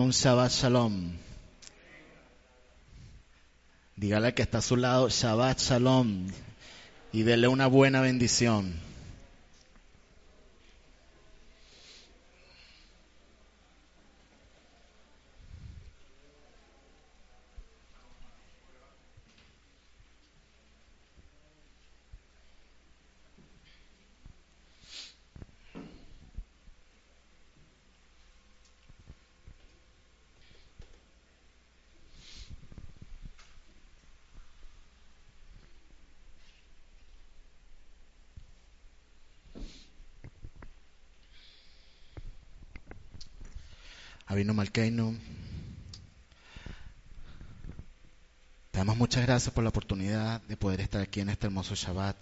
Un Shabbat Shalom. Dígale al que está a su lado Shabbat Shalom y dele una buena bendición. Malkeino. Te damos muchas gracias por la oportunidad de poder estar aquí en este hermoso Shabbat.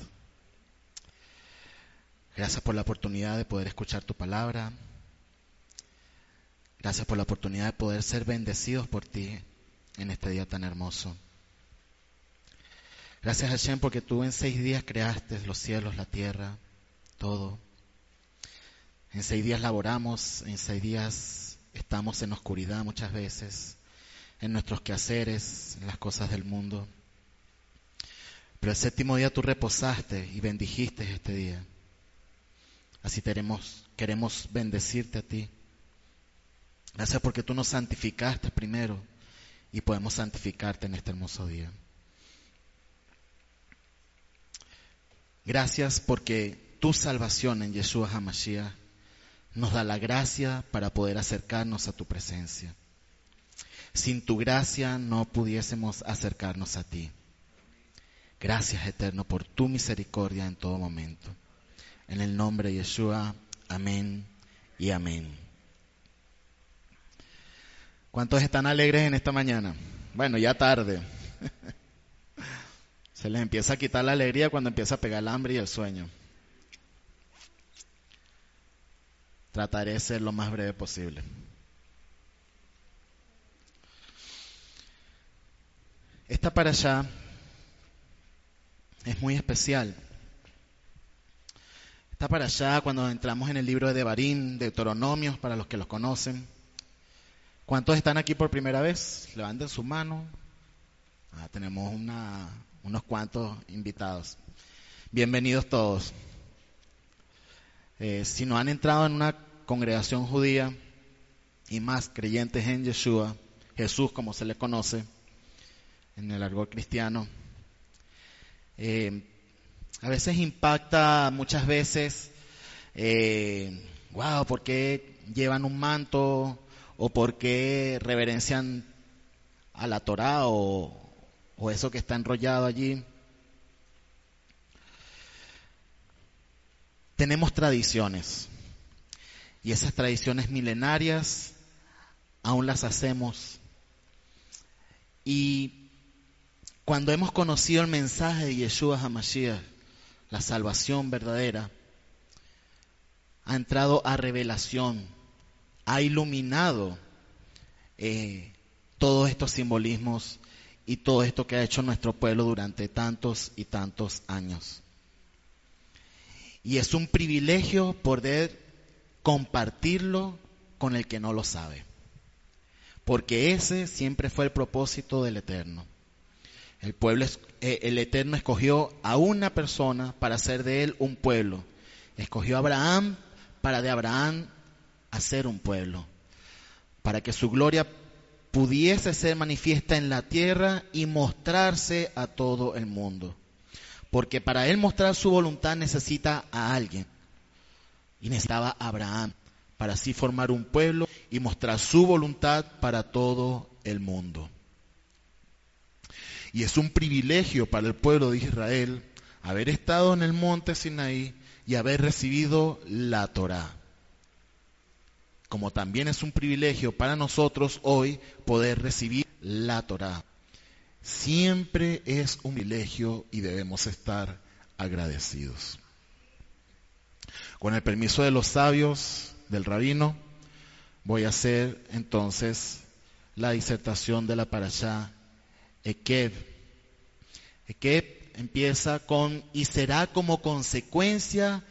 Gracias por la oportunidad de poder escuchar tu palabra. Gracias por la oportunidad de poder ser bendecidos por ti en este día tan hermoso. Gracias Hashem porque tú en seis días creaste los cielos, la tierra, todo. En seis días laboramos, en seis días Estamos en oscuridad muchas veces, en nuestros quehaceres, en las cosas del mundo. Pero el séptimo día tú reposaste y bendijiste este día. Así queremos, queremos bendecirte a ti. Gracias porque tú nos santificaste primero y podemos santificarte en este hermoso día. Gracias porque tu salvación en Yeshua HaMashiach nos da la gracia para poder acercarnos a tu presencia. Sin tu gracia no pudiésemos acercarnos a ti. Gracias eterno por tu misericordia en todo momento. En el nombre de Yeshua, amén y amén. ¿Cuántos están alegres en esta mañana? Bueno, ya tarde. Se les empieza a quitar la alegría cuando empieza a pegar el hambre y el sueño. Trataré de ser lo más breve posible. Esta para allá es muy especial. Esta para allá cuando entramos en el libro de Devarim, de Deuteronomios, para los que los conocen. ¿Cuántos están aquí por primera vez? Levanten su mano. Ah, tenemos unos cuantos invitados. Bienvenidos todos. Eh, si no han entrado en una congregación judía y más creyentes en Yeshua, Jesús como se le conoce en el argot cristiano, eh, a veces impacta, muchas veces, eh, wow, ¿por qué llevan un manto? ¿O por qué reverencian a la Torah o, o eso que está enrollado allí? Tenemos tradiciones y esas tradiciones milenarias aún las hacemos. Y cuando hemos conocido el mensaje de Yeshua HaMashiach, la salvación verdadera, ha entrado a revelación, ha iluminado eh, todos estos simbolismos y todo esto que ha hecho nuestro pueblo durante tantos y tantos años. Y es un privilegio poder compartirlo con el que no lo sabe. Porque ese siempre fue el propósito del Eterno. El pueblo, eh, el Eterno escogió a una persona para hacer de él un pueblo. Escogió a Abraham para de Abraham hacer un pueblo. Para que su gloria pudiese ser manifiesta en la tierra y mostrarse a todo el mundo. Porque para él mostrar su voluntad necesita a alguien. Y necesitaba a Abraham para así formar un pueblo y mostrar su voluntad para todo el mundo. Y es un privilegio para el pueblo de Israel haber estado en el monte Sinaí y haber recibido la Torá. Como también es un privilegio para nosotros hoy poder recibir la Torá siempre es un privilegio y debemos estar agradecidos. Con el permiso de los sabios, del rabino, voy a hacer entonces la disertación de la parashá Ekeb. Ekeb empieza con, y será como consecuencia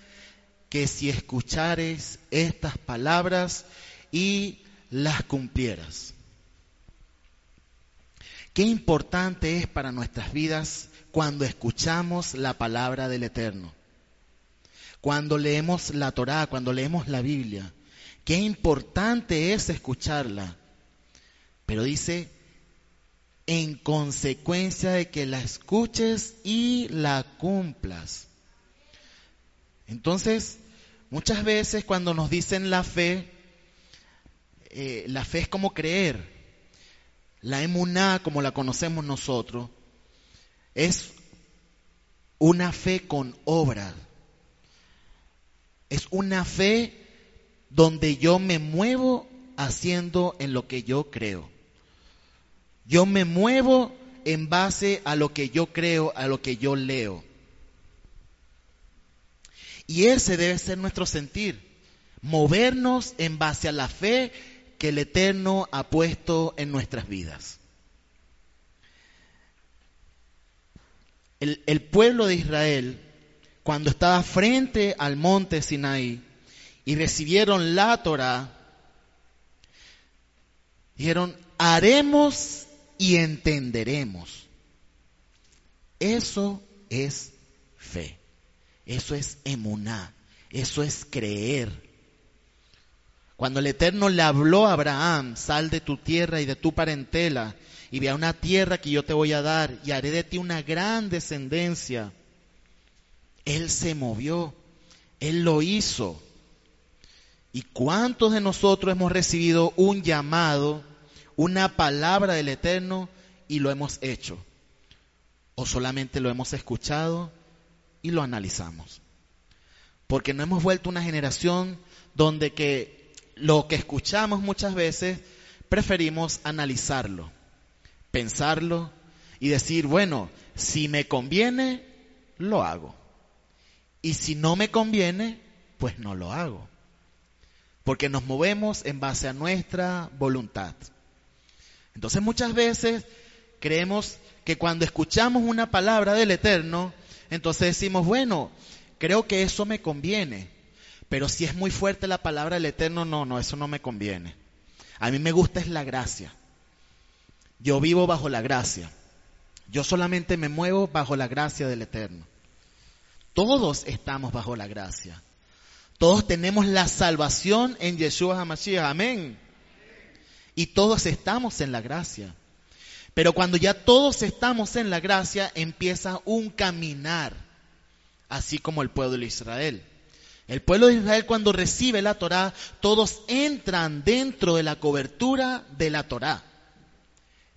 que si escuchares estas palabras y las cumplieras. Qué importante es para nuestras vidas cuando escuchamos la palabra del Eterno. Cuando leemos la Torá, cuando leemos la Biblia. Qué importante es escucharla. Pero dice, en consecuencia de que la escuches y la cumplas. Entonces, muchas veces cuando nos dicen la fe, eh, la fe es como creer. La emuná, como la conocemos nosotros, es una fe con obra. Es una fe donde yo me muevo haciendo en lo que yo creo. Yo me muevo en base a lo que yo creo, a lo que yo leo. Y ese debe ser nuestro sentir, movernos en base a la fe que el Eterno ha puesto en nuestras vidas. El, pueblo de Israel, cuando estaba frente al monte Sinaí y recibieron la Torah, dijeron, haremos y entenderemos. Eso es fe. Eso es emuná. Eso es creer. Cuando el Eterno le habló a Abraham, sal de tu tierra y de tu parentela y ve a una tierra que yo te voy a dar y haré de ti una gran descendencia. Él se movió, Él lo hizo. ¿Y cuántos de nosotros hemos recibido un llamado una palabra del Eterno y lo hemos hecho. O solamente lo hemos escuchado y lo analizamos. Porque no hemos vuelto una generación donde que lo que escuchamos muchas veces preferimos analizarlo, pensarlo y decir, bueno, si me conviene, lo hago. Y si no me conviene, pues no lo hago. Porque nos movemos en base a nuestra voluntad. Entonces muchas veces creemos que cuando escuchamos una palabra del Eterno, entonces decimos, bueno, creo que eso me conviene. Pero si es muy fuerte la palabra del Eterno, no, no, eso no me conviene. A mí me gusta es la gracia. Yo vivo bajo la gracia. Yo solamente me muevo bajo la gracia del Eterno. Todos estamos bajo la gracia. Todos tenemos la salvación en Yeshua HaMashiach. Amén y todos estamos en la gracia. Pero cuando ya todos estamos en la gracia, empieza un caminar, así como el pueblo de Israel. El pueblo de Israel cuando recibe la Torá, todos entran dentro de la cobertura de la Torá.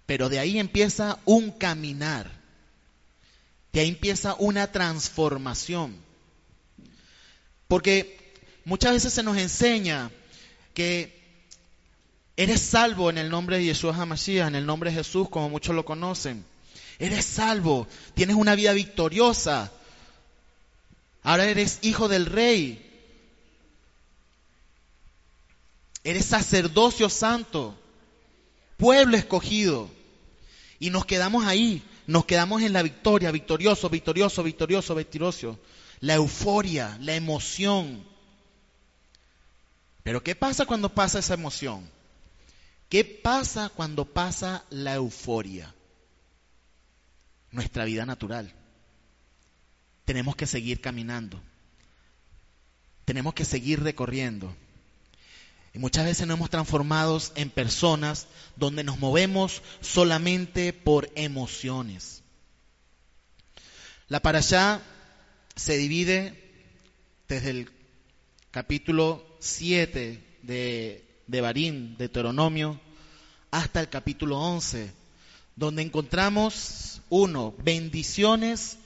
Pero de ahí empieza un caminar. De ahí empieza una transformación. Porque muchas veces se nos enseña que Eres salvo en el nombre de Yeshua HaMashiach, en el nombre de Jesús, como muchos lo conocen. Eres salvo, tienes una vida victoriosa. Ahora eres hijo del rey. Eres sacerdocio santo, pueblo escogido. Y nos quedamos ahí, nos quedamos en la victoria, victorioso, victorioso, victorioso, victorioso. La euforia, la emoción. Pero ¿qué pasa cuando pasa esa emoción? ¿Qué pasa cuando pasa la euforia? Nuestra vida natural. Tenemos que seguir caminando. Tenemos que seguir recorriendo. Y muchas veces nos hemos transformado en personas donde nos movemos solamente por emociones. La allá se divide desde el capítulo 7 de de Barín, de Deuteronomio, hasta el capítulo 11, donde encontramos, uno, bendiciones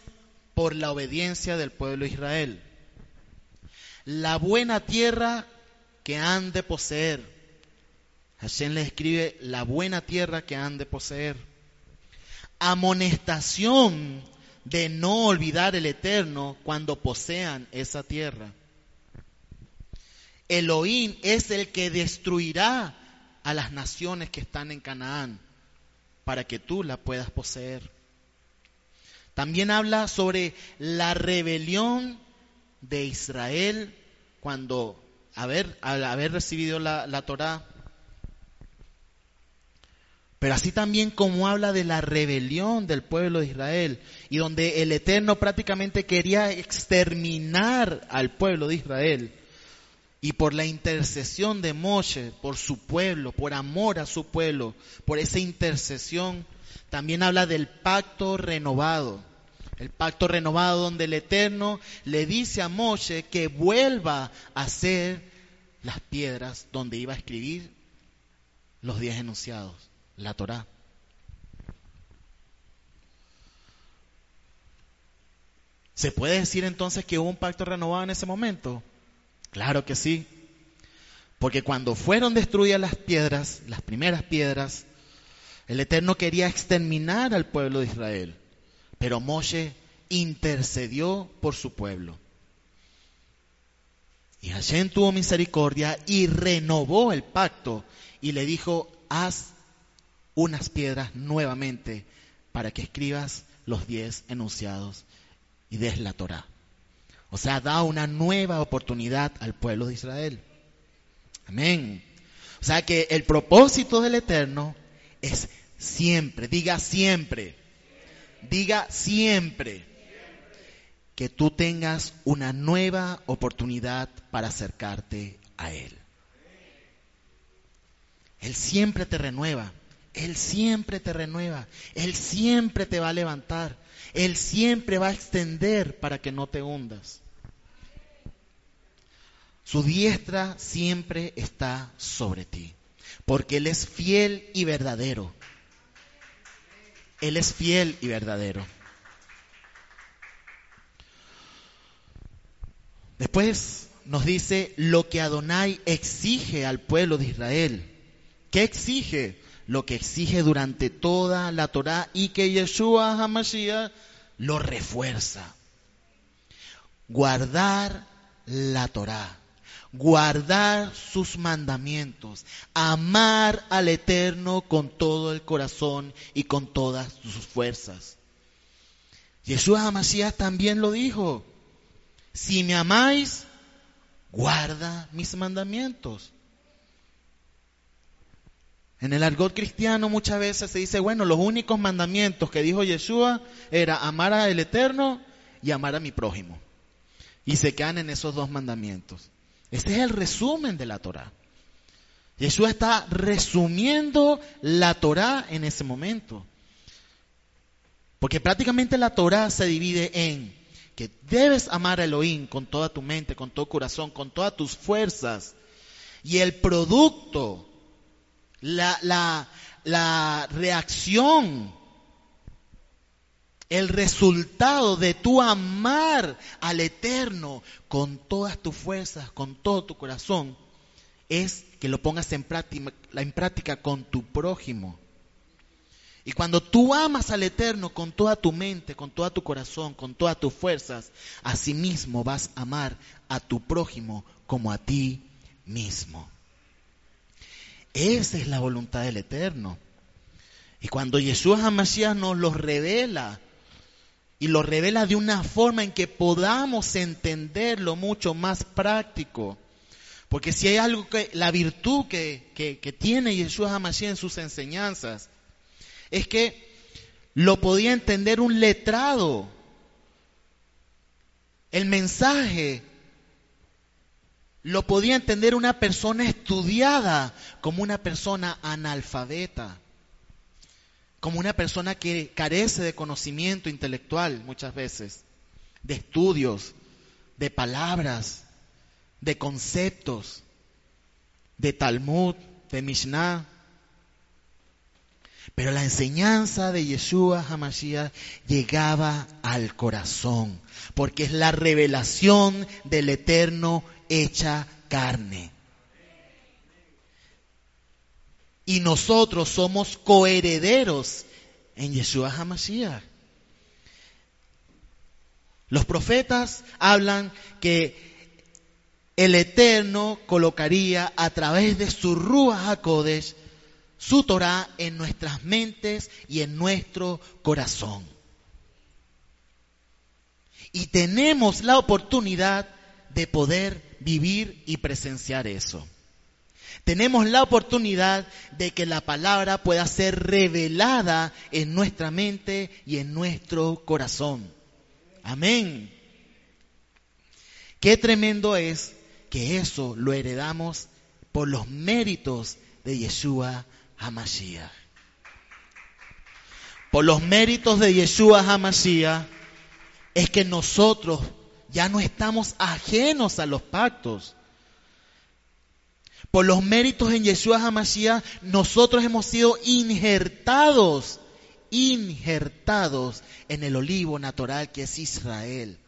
por la obediencia del pueblo de Israel. La buena tierra que han de poseer. Hashem les escribe la buena tierra que han de poseer. Amonestación de no olvidar el eterno cuando posean esa tierra. Elohim es el que destruirá a las naciones que están en Canaán para que tú la puedas poseer. También habla sobre la rebelión de Israel cuando haber, haber recibido la, la Torá Pero así también como habla de la rebelión del pueblo de Israel y donde el Eterno prácticamente quería exterminar al pueblo de Israel. Y por la intercesión de Moshe, por su pueblo, por amor a su pueblo, por esa intercesión, también habla del pacto renovado. El pacto renovado donde el Eterno le dice a Moshe que vuelva a hacer las piedras donde iba a escribir los diez enunciados, la Torá. ¿Se puede decir entonces que hubo un pacto renovado en ese momento? Claro que sí. Porque cuando fueron destruidas las piedras, las primeras piedras, el Eterno quería exterminar al pueblo de Israel. Pero Moshe intercedió por su pueblo. Y Hashem tuvo misericordia y renovó el pacto y le dijo, haz unas piedras nuevamente para que escribas los diez enunciados y des la Torah. O sea, da una nueva oportunidad al pueblo de Israel. Amén. O sea que el propósito del Eterno es siempre, diga siempre, diga siempre, que tú tengas una nueva oportunidad para acercarte a Él. Él siempre te renueva, Él siempre te renueva, Él siempre te va a levantar, Él siempre va a extender para que no te hundas. Su diestra siempre está sobre ti, porque Él es fiel y verdadero. Él es fiel y verdadero. Después nos dice lo que Adonai exige al pueblo de Israel. ¿Qué exige? Lo que exige durante toda la Torá y que Yeshua HaMashiach lo refuerza. Guardar la Torá, guardar sus mandamientos, amar al Eterno con todo el corazón y con todas sus fuerzas. Yeshua HaMashiach también lo dijo. Si me amáis, guarda mis mandamientos. En el argot cristiano muchas veces se dice, bueno, los únicos mandamientos que dijo Yeshua era amar al Eterno y amar a mi prójimo. Y se quedan en esos dos mandamientos. Este es el resumen de la Torah. Yeshua está resumiendo la Torah en ese momento. Porque prácticamente la Torah se divide en que debes amar a Elohim con toda tu mente, con todo corazón, con todas tus fuerzas. Y el producto la, la, reacción, el resultado de tu amar al Eterno con todas tus fuerzas, con todo tu corazón, es que lo pongas en práctica, en práctica con tu prójimo. Y cuando tú amas al Eterno con toda tu mente, con todo tu corazón, con todas tus fuerzas, asimismo vas a amar a tu prójimo como a ti mismo. Esa es la voluntad del Eterno. Y cuando Jesús Hamashiach nos lo revela, y lo revela de una forma en que podamos entenderlo mucho más práctico. Porque si hay algo que, la virtud que, que, tiene Jesús Hamashiach en sus enseñanzas, es que lo podía entender un letrado. El mensaje lo podía entender una persona estudiada como una persona analfabeta, como una persona que carece de conocimiento intelectual muchas veces, de estudios, de palabras, de conceptos, de Talmud, de Mishnah. Pero la enseñanza de Yeshua Hamashiach llegaba al corazón, porque es la revelación del eterno hecha carne. Y nosotros somos coherederos en Yeshua HaMashiach. Los profetas hablan que el Eterno colocaría a través de su Ruach HaKodesh su Torah en nuestras mentes y en nuestro corazón. Y tenemos la oportunidad de poder vivir y presenciar eso. Tenemos la oportunidad de que la palabra pueda ser revelada en nuestra mente y en nuestro corazón. Amén. Qué tremendo es que eso lo heredamos por los méritos de Yeshua HaMashiach. Por los méritos de Yeshua HaMashiach es que nosotros ya no estamos ajenos a los pactos. Por los méritos en Yeshua HaMashiach, nosotros hemos sido injertados, injertados en el olivo natural que es Israel.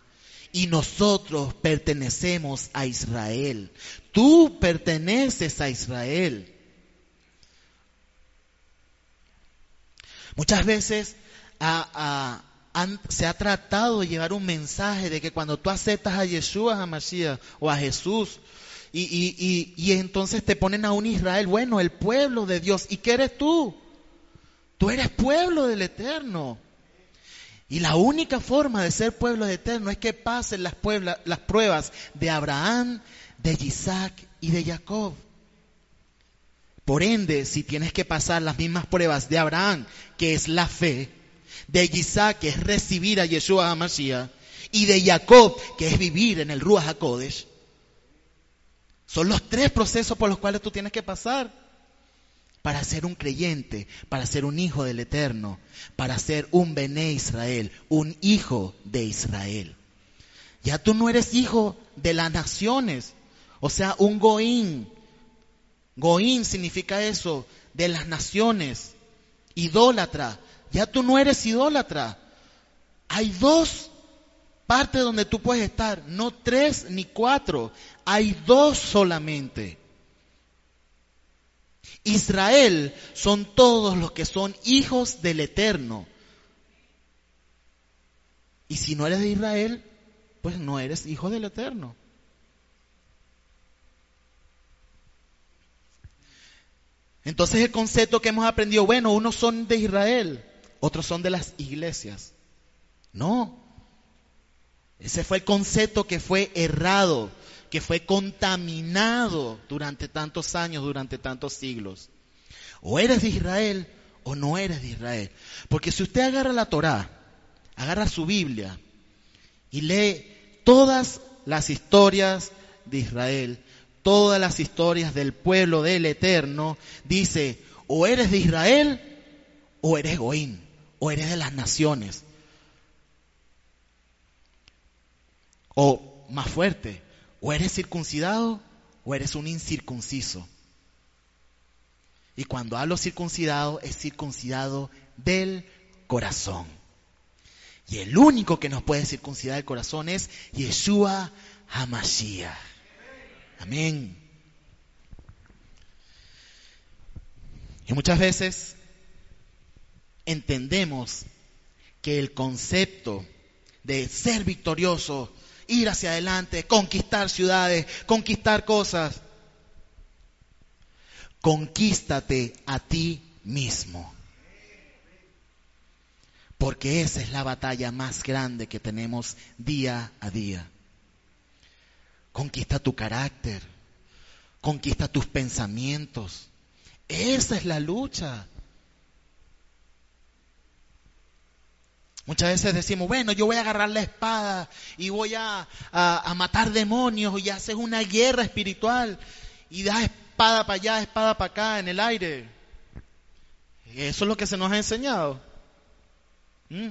Y nosotros pertenecemos a Israel. Tú perteneces a Israel. Muchas veces se ha tratado de llevar un mensaje de que cuando tú aceptas a Yeshua HaMashiach o a Jesús, y, entonces te ponen a un Israel, bueno, el pueblo de Dios. ¿Y qué eres tú? Tú eres pueblo del Eterno. Y la única forma de ser pueblo del Eterno es que pasen las, las pruebas de Abraham, de Isaac y de Jacob. Por ende, si tienes que pasar las mismas pruebas de Abraham, que es la fe, de Isaac, que es recibir a Yeshua HaMashiach, y de Jacob, que es vivir en el Ruach HaKodesh, son los tres procesos por los cuales tú tienes que pasar para ser un creyente, para ser un hijo del Eterno, para ser un Bené Israel, un hijo de Israel. Ya tú no eres hijo de las naciones, o sea, un Goín. Goín significa eso, de las naciones, idólatra. Ya tú no eres idólatra. Hay dos parte donde tú puedes estar, no tres ni cuatro, hay dos solamente. Israel son todos los que son hijos del Eterno. Y si no eres de Israel, pues no eres hijo del Eterno. Entonces el concepto que hemos aprendido, bueno, unos son de Israel, otros son de las iglesias. No, ese fue el concepto que fue errado, que fue contaminado durante tantos años, durante tantos siglos. O eres de Israel o no eres de Israel. Porque si usted agarra la Torá, agarra su Biblia y lee todas las historias de Israel, todas las historias del pueblo del Eterno, dice, o eres de Israel o eres Goín, o eres de las naciones. O más fuerte, o eres circuncidado o eres un incircunciso. Y cuando hablo circuncidado, es circuncidado del corazón. Y el único que nos puede circuncidar el corazón es Yeshua Hamashiach. Amén. Y muchas veces entendemos que el concepto de ser victorioso ir hacia adelante, conquistar ciudades, conquistar cosas. Conquístate a ti mismo. Porque esa es la batalla más grande que tenemos día a día. Conquista tu carácter, conquista tus pensamientos. Esa es la lucha. Muchas veces decimos, bueno, yo voy a agarrar la espada y voy a, matar demonios y haces una guerra espiritual y das espada para allá, espada para acá en el aire. Eso es lo que se nos ha enseñado. ¿Mm?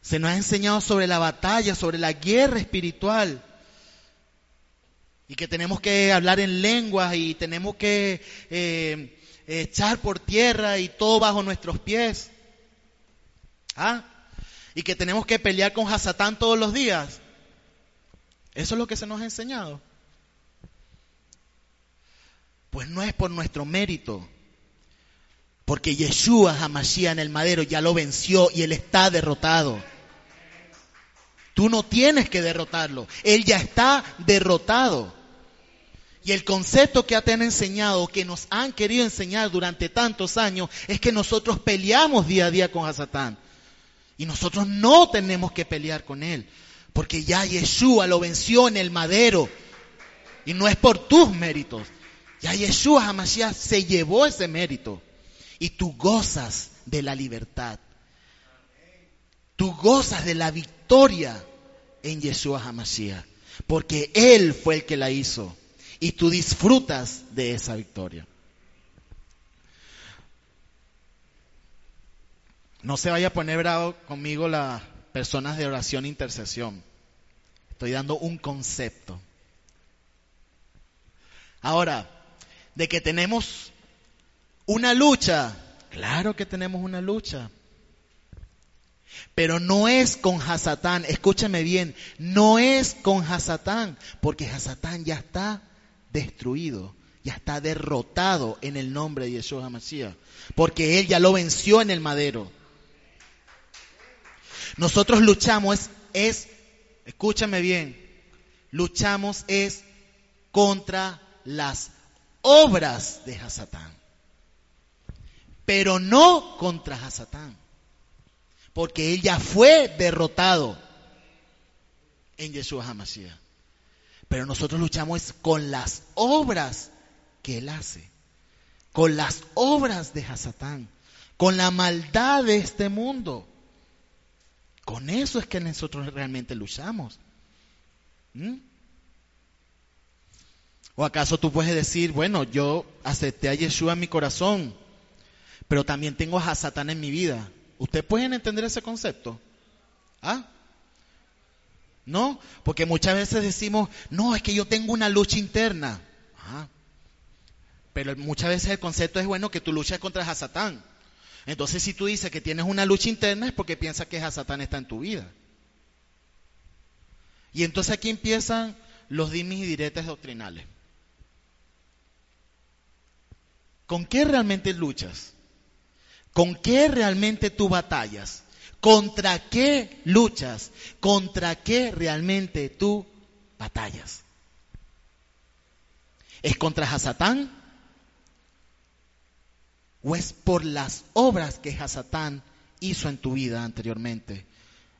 Se nos ha enseñado sobre la batalla, sobre la guerra espiritual. Y que tenemos que hablar en lenguas y tenemos que eh, echar por tierra y todo bajo nuestros pies. ¿Ah? Y que tenemos que pelear con Hasatán todos los días. Eso es lo que se nos ha enseñado. Pues no es por nuestro mérito. Porque Yeshua Hamashiach en el madero ya lo venció y él está derrotado. Tú no tienes que derrotarlo. Él ya está derrotado. Y el concepto que te han enseñado, que nos han querido enseñar durante tantos años, es que nosotros peleamos día a día con Hasatán. Y nosotros no tenemos que pelear con él, porque ya Yeshua lo venció en el madero. Y no es por tus méritos. Ya Yeshua Hamashiach se llevó ese mérito. Y tú gozas de la libertad. Tú gozas de la victoria en Yeshua Hamashiach. Porque Él fue el que la hizo. Y tú disfrutas de esa victoria. No se vaya a poner bravo conmigo las personas de oración e intercesión. Estoy dando un concepto. Ahora, de que tenemos una lucha, claro que tenemos una lucha. Pero no es con Hasatán, escúchame bien, no es con Hasatán, porque Hasatán ya está destruido, ya está derrotado en el nombre de Yeshua Mashiach, porque él ya lo venció en el madero. Nosotros luchamos es, escúchame bien, luchamos es contra las obras de Hasatán, pero no contra Hasatán, porque él ya fue derrotado en Yeshua HaMashiach. Pero nosotros luchamos con las obras que él hace, con las obras de Hasatán, con la maldad de este mundo. Con eso es que nosotros realmente luchamos. ¿Mm? ¿O acaso tú puedes decir, bueno, yo acepté a Yeshua en mi corazón, pero también tengo a Satán en mi vida? ¿Ustedes pueden entender ese concepto? ¿Ah? ¿No? Porque muchas veces decimos, no, es que yo tengo una lucha interna. Ah. Pero muchas veces el concepto es, bueno, que tú luchas contra Satán. Entonces, si tú dices que tienes una lucha interna es porque piensas que Satán está en tu vida. Y entonces aquí empiezan los dimis y diretes doctrinales. ¿Con qué realmente luchas? ¿Con qué realmente tú batallas? ¿Contra qué luchas? ¿Contra qué realmente tú batallas? ¿Es contra Hasatán? ¿O es por las obras que Hasatán hizo en tu vida anteriormente,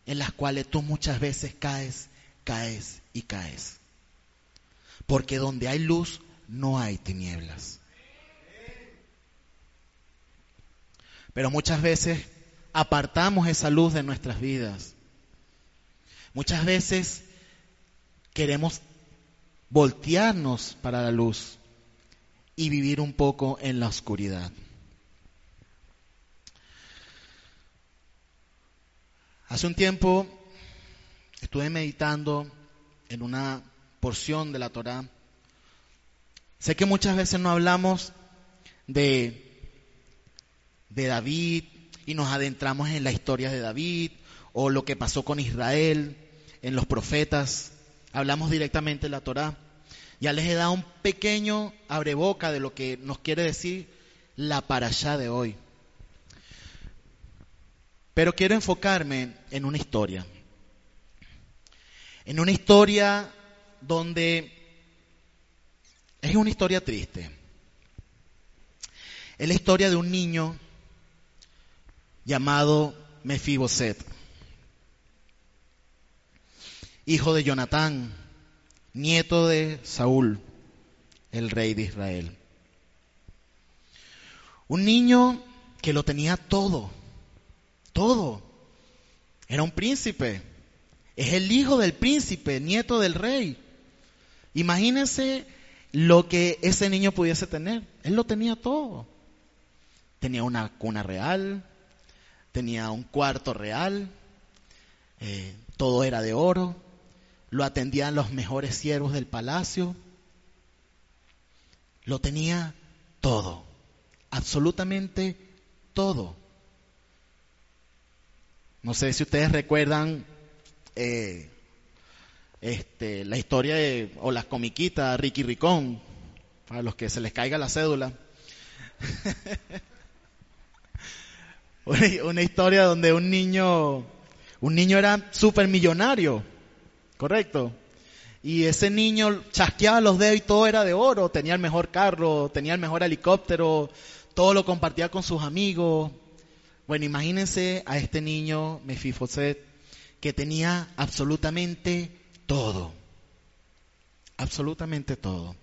en las cuales tú muchas veces caes, caes y caes? Porque donde hay luz no hay tinieblas. Pero muchas veces apartamos esa luz de nuestras vidas. Muchas veces queremos voltearnos para la luz y vivir un poco en la oscuridad. Hace un tiempo estuve meditando en una porción de la Torá. Sé que muchas veces no hablamos de de David y nos adentramos en la historia de David o lo que pasó con Israel, en los profetas. Hablamos directamente de la Torá. Ya les he dado un pequeño abreboca de lo que nos quiere decir la parashá de hoy. Pero quiero enfocarme en una historia. En una historia donde es una historia triste. Es la historia de un niño llamado Mefiboset, hijo de Jonatán, nieto de Saúl, el rey de Israel. Un niño que lo tenía todo, todo. Era un príncipe. Es el hijo del príncipe, nieto del rey. Imagínense lo que ese niño pudiese tener. Él lo tenía todo. Tenía una cuna real, tenía un cuarto real, eh, todo era de oro, lo atendían los mejores siervos del palacio, lo tenía todo, absolutamente todo. No sé si ustedes recuerdan eh, este, la historia de, o las comiquitas Ricky Ricón, para los que se les caiga la cédula. una historia donde un niño, un niño era súper millonario, ¿correcto? Y ese niño chasqueaba los dedos y todo era de oro, tenía el mejor carro, tenía el mejor helicóptero, todo lo compartía con sus amigos. Bueno, imagínense a este niño, Mefifoset, que tenía absolutamente todo. absolutamente todo.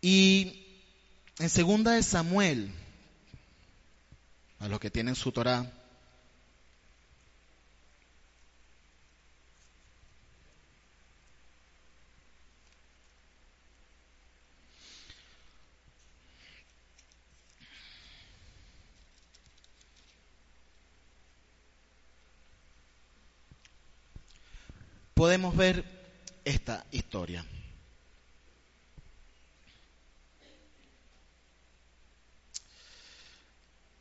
Y en segunda de Samuel, a los que tienen su Torah, podemos ver esta historia.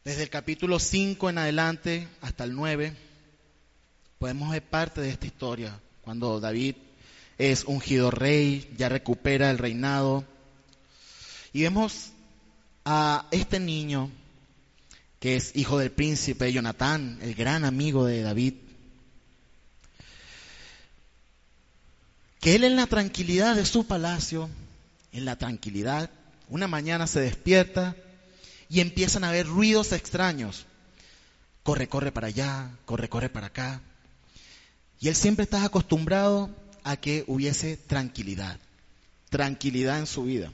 Desde el capítulo 5 en adelante hasta el 9, podemos ver parte de esta historia, cuando David es ungido rey, ya recupera el reinado, y vemos a este niño, que es hijo del príncipe Jonatán, el gran amigo de David, que él en la tranquilidad de su palacio, en la tranquilidad, una mañana se despierta y empiezan a haber ruidos extraños. Corre, corre para allá, corre, corre para acá. Y él siempre está acostumbrado a que hubiese tranquilidad, tranquilidad en su vida,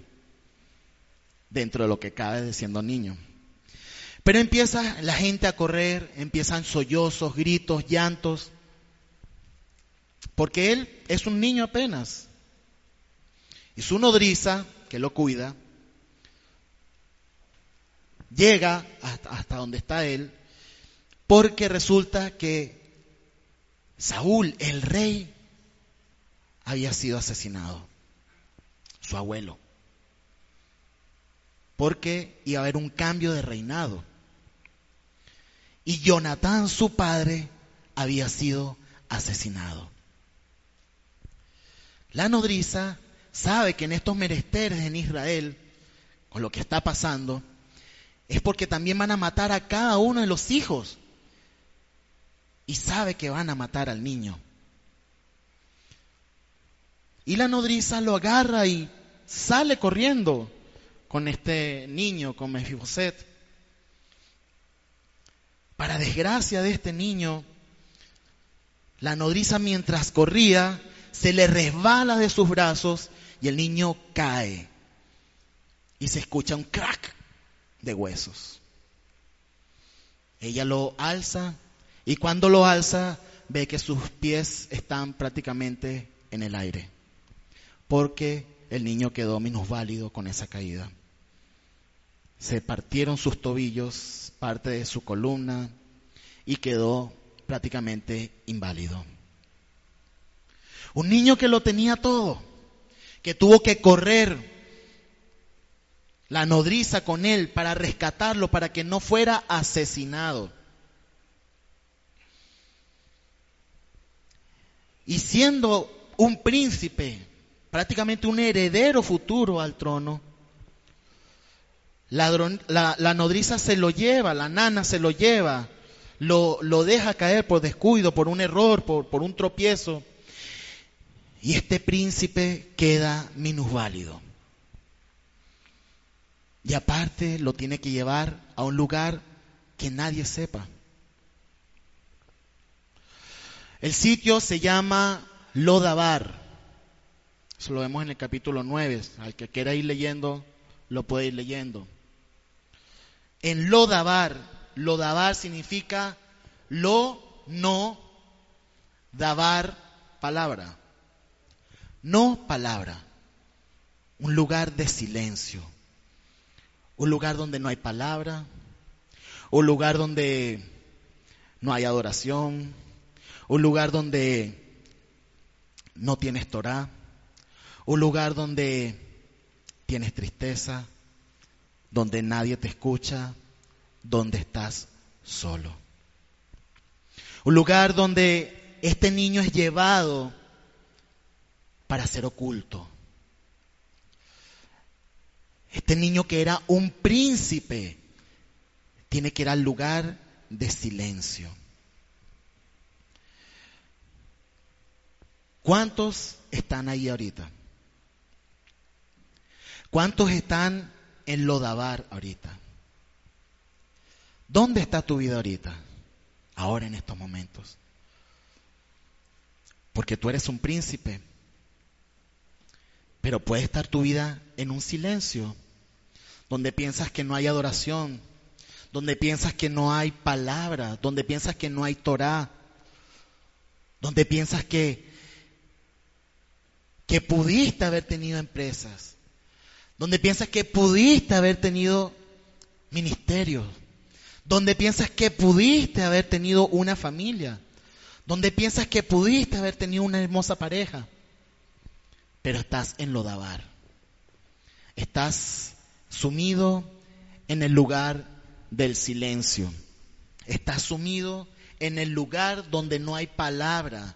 dentro de lo que cabe de siendo niño. Pero empieza la gente a correr, empiezan sollozos, gritos, llantos, porque él es un niño apenas. Y su nodriza, que lo cuida, llega hasta, donde está él, porque resulta que Saúl, el rey, había sido asesinado, su abuelo, porque iba a haber un cambio de reinado. Y Jonatán, su padre, había sido asesinado. La nodriza sabe que en estos menesteres en Israel, con lo que está pasando, es porque también van a matar a cada uno de los hijos. Y sabe que van a matar al niño. Y la nodriza lo agarra y sale corriendo con este niño, con Mefiboset. Para desgracia de este niño, la nodriza mientras corría se le resbala de sus brazos y el niño cae. Y se escucha un crack de huesos. Ella lo alza y cuando lo alza ve que sus pies están prácticamente en el aire. Porque el niño quedó minusválido con esa caída. Se partieron sus tobillos, parte de su columna y quedó prácticamente inválido. Un niño que lo tenía todo, que tuvo que correr la nodriza con él para rescatarlo, para que no fuera asesinado. Y siendo un príncipe, prácticamente un heredero futuro al trono, la, nodriza se lo lleva, la nana se lo lleva, lo, lo deja caer por descuido, por un error, por, por un tropiezo. Y este príncipe queda minusválido. Y aparte lo tiene que llevar a un lugar que nadie sepa. El sitio se llama Lodabar. Eso lo vemos en el capítulo 9. Al que quiera ir leyendo, lo puede ir leyendo. En Lodabar, Lodabar significa lo, no, dabar, palabra no palabra, un lugar de silencio, un lugar donde no hay palabra, un lugar donde no hay adoración, un lugar donde no tienes Torah, un lugar donde tienes tristeza, donde nadie te escucha, donde estás solo. Un lugar donde este niño es llevado para ser oculto. Este niño que era un príncipe tiene que ir al lugar de silencio. ¿Cuántos están ahí ahorita? ¿Cuántos están en Lodabar ahorita? ¿Dónde está tu vida ahorita? Ahora en estos momentos. porque tú eres un príncipe. Pero puede estar tu vida en un silencio, donde piensas que no hay adoración, donde piensas que no hay palabra, donde piensas que no hay Torah, donde piensas que, que pudiste haber tenido empresas, donde piensas que pudiste haber tenido ministerios, donde piensas que pudiste haber tenido una familia, donde piensas que pudiste haber tenido una hermosa pareja, pero estás en Lodabar. Estás sumido en el lugar del silencio. Estás sumido en el lugar donde no hay palabra.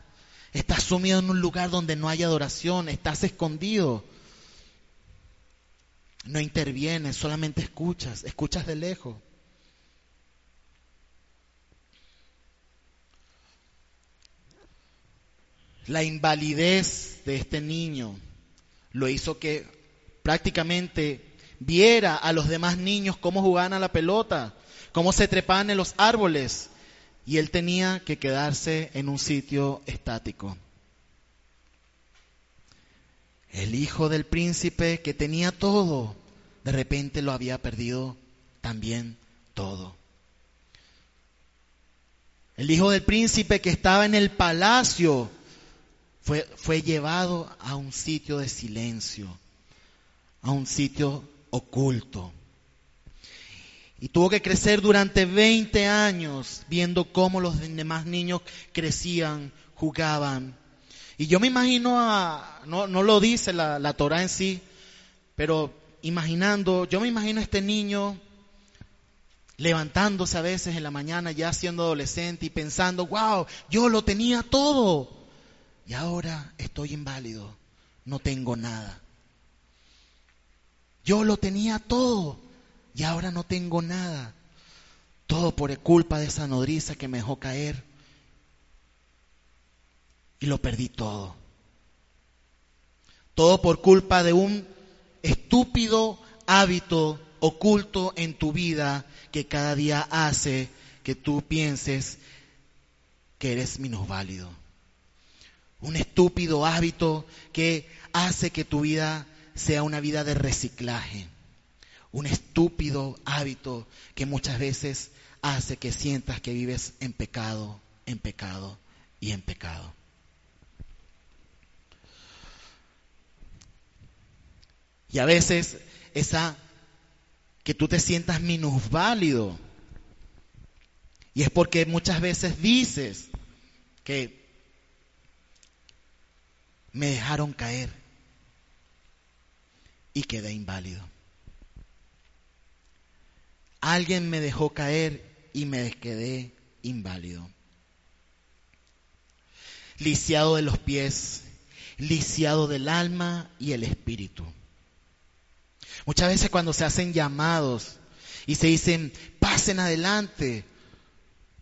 Estás sumido en un lugar donde no hay adoración. Estás escondido. No intervienes, solamente escuchas. Escuchas de lejos. La invalidez de este niño lo hizo que prácticamente viera a los demás niños cómo jugaban a la pelota, cómo se trepaban en los árboles, y él tenía que quedarse en un sitio estático. El hijo del príncipe que tenía todo, de repente lo había perdido también todo. El hijo del príncipe que estaba en el palacio fue, fue llevado a un sitio de silencio, a un sitio oculto. Y tuvo que crecer durante 20 años viendo cómo los demás niños crecían, jugaban. Y yo me imagino a, no, no lo dice la, la Torah en sí, pero imaginando, yo me imagino a este niño levantándose a veces en la mañana ya siendo adolescente y pensando, wow, yo lo tenía todo y ahora estoy inválido, no tengo nada. Yo lo tenía todo y ahora no tengo nada. Todo por culpa de esa nodriza que me dejó caer. Y lo perdí todo. Todo por culpa de un estúpido hábito oculto en tu vida que cada día hace que tú pienses que eres minusválido. Un estúpido hábito que hace que tu vida sea una vida de reciclaje. Un estúpido hábito que muchas veces hace que sientas que vives en pecado, en pecado y en pecado. Y a veces esa que tú te sientas minusválido. Y es porque muchas veces dices que me dejaron caer y quedé inválido. Alguien me dejó caer y me quedé inválido. Lisiado de los pies, lisiado del alma y el espíritu. Muchas veces cuando se hacen llamados y se dicen, pasen adelante,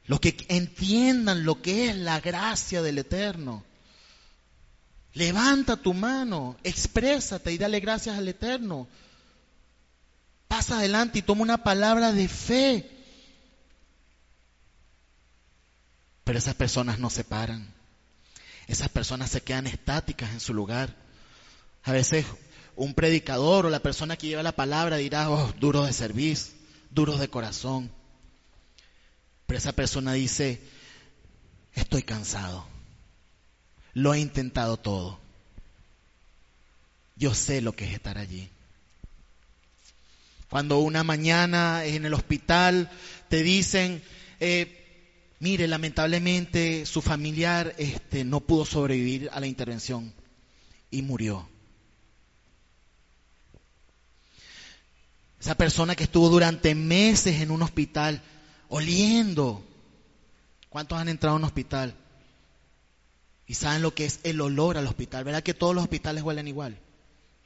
los que entiendan lo que es la gracia del Eterno, Levanta tu mano, exprésate y dale gracias al Eterno. Pasa adelante y toma una palabra de fe. Pero esas personas no se paran. Esas personas se quedan estáticas en su lugar. A veces un predicador o la persona que lleva la palabra dirá, oh, duros de servicio, duros de corazón. Pero esa persona dice, estoy cansado lo he intentado todo. Yo sé lo que es estar allí. Cuando una mañana en el hospital te dicen, eh, mire, lamentablemente su familiar este, no pudo sobrevivir a la intervención y murió. Esa persona que estuvo durante meses en un hospital oliendo. ¿Cuántos han entrado a un hospital? Y saben lo que es el olor al hospital. ¿Verdad que todos los hospitales huelen igual?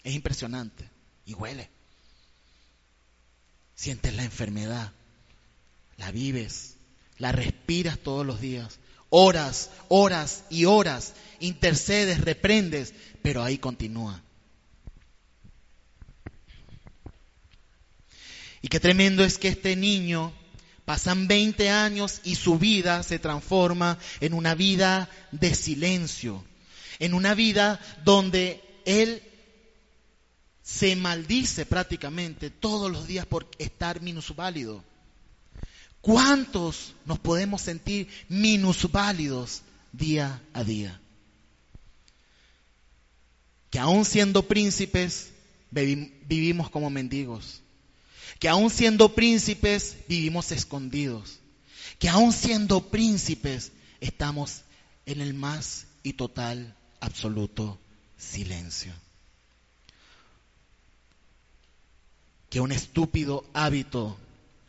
Es impresionante. Y huele. Sientes la enfermedad, la vives, la respiras todos los días. Horas, horas y horas. Intercedes, reprendes, pero ahí continúa. Y qué tremendo es que este niño Pasan 20 años y su vida se transforma en una vida de silencio, en una vida donde él se maldice prácticamente todos los días por estar minusválido. ¿Cuántos nos podemos sentir minusválidos día a día? Que aún siendo príncipes vivimos como mendigos. Que aún siendo príncipes vivimos escondidos. Que aún siendo príncipes estamos en el más y total, absoluto silencio. Que un estúpido hábito,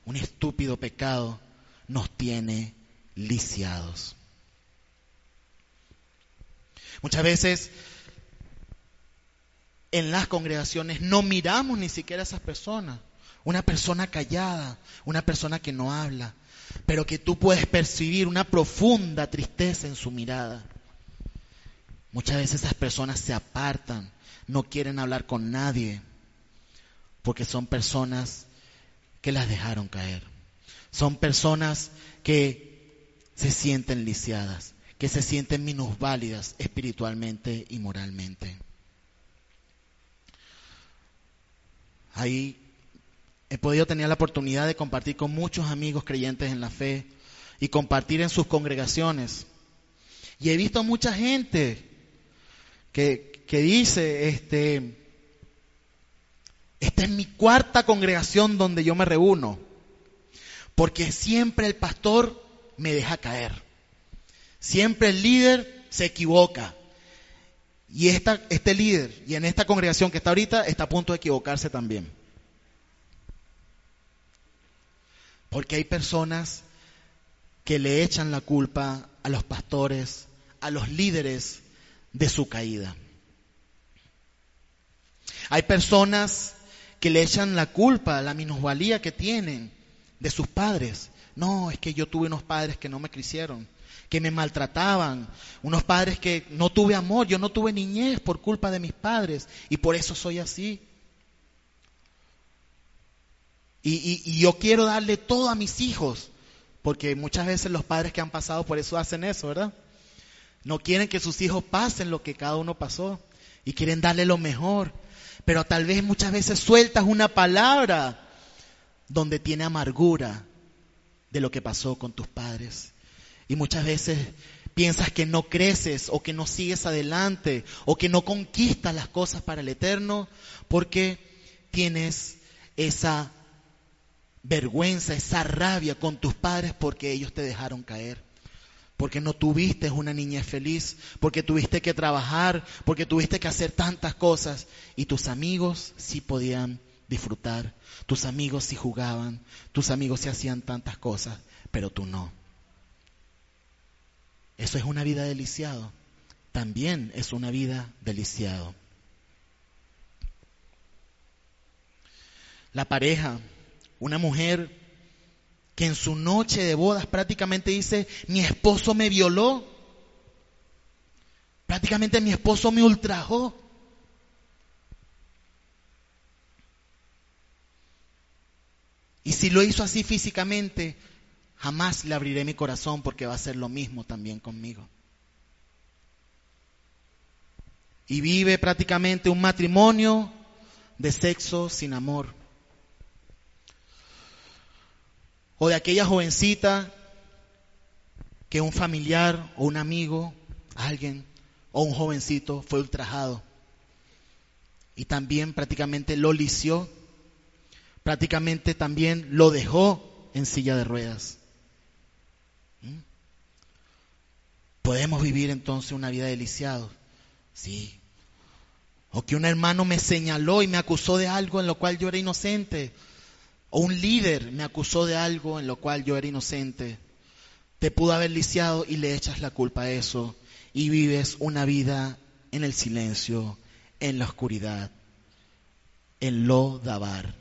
un estúpido pecado nos tiene lisiados. Muchas veces en las congregaciones no miramos ni siquiera a esas personas. Una persona callada, una persona que no habla, pero que tú puedes percibir una profunda tristeza en su mirada. Muchas veces esas personas se apartan, no quieren hablar con nadie, porque son personas que las dejaron caer. Son personas que se sienten lisiadas, que se sienten minusválidas espiritualmente y moralmente. Ahí he podido tener la oportunidad de compartir con muchos amigos creyentes en la fe y compartir en sus congregaciones. Y he visto mucha gente que, que dice, este, esta es mi cuarta congregación donde yo me reúno, porque siempre el pastor me deja caer, siempre el líder se equivoca. Y esta, este líder, y en esta congregación que está ahorita, está a punto de equivocarse también. Porque hay personas que le echan la culpa a los pastores, a los líderes de su caída. Hay personas que le echan la culpa, la minusvalía que tienen de sus padres. No, es que yo tuve unos padres que no me quisieron, que me maltrataban, unos padres que no tuve amor, yo no tuve niñez por culpa de mis padres y por eso soy así. Y, yo quiero darle todo a mis hijos, porque muchas veces los padres que han pasado por eso hacen eso, ¿verdad? No quieren que sus hijos pasen lo que cada uno pasó y quieren darle lo mejor. Pero tal vez muchas veces sueltas una palabra donde tiene amargura de lo que pasó con tus padres. Y muchas veces piensas que no creces o que no sigues adelante o que no conquistas las cosas para el eterno porque tienes esa vergüenza, esa rabia con tus padres porque ellos te dejaron caer porque no tuviste una niñez feliz, porque tuviste que trabajar, porque tuviste que hacer tantas cosas y tus amigos sí podían disfrutar, tus amigos sí jugaban, tus amigos sí hacían tantas cosas, pero tú no. Eso es una vida deliciado, también es una vida deliciado. La pareja, una mujer que en su noche de bodas prácticamente dice, mi esposo me violó, prácticamente mi esposo me ultrajó. Y si lo hizo así físicamente, jamás le abriré mi corazón porque va a ser lo mismo también conmigo. Y vive prácticamente un matrimonio de sexo sin amor. O de aquella jovencita que un familiar o un amigo, alguien o un jovencito fue ultrajado y también prácticamente lo lició, prácticamente también lo dejó en silla de ruedas. ¿Mm? ¿Podemos vivir entonces una vida de? Sí. O que un hermano me señaló y me acusó de algo en lo cual yo era inocente o un líder me acusó de algo en lo cual yo era inocente, te pudo haber lisiado y le echas la culpa a eso y vives una vida en el silencio, en la oscuridad, en lo dabar,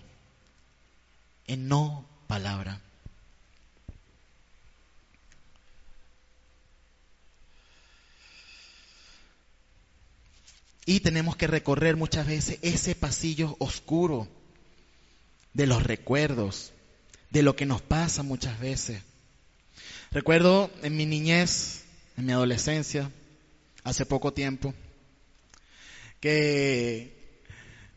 en no palabra. Y tenemos que recorrer muchas veces ese pasillo oscuro de los recuerdos, de lo que nos pasa muchas veces. Recuerdo en mi niñez, en mi adolescencia, hace poco tiempo que,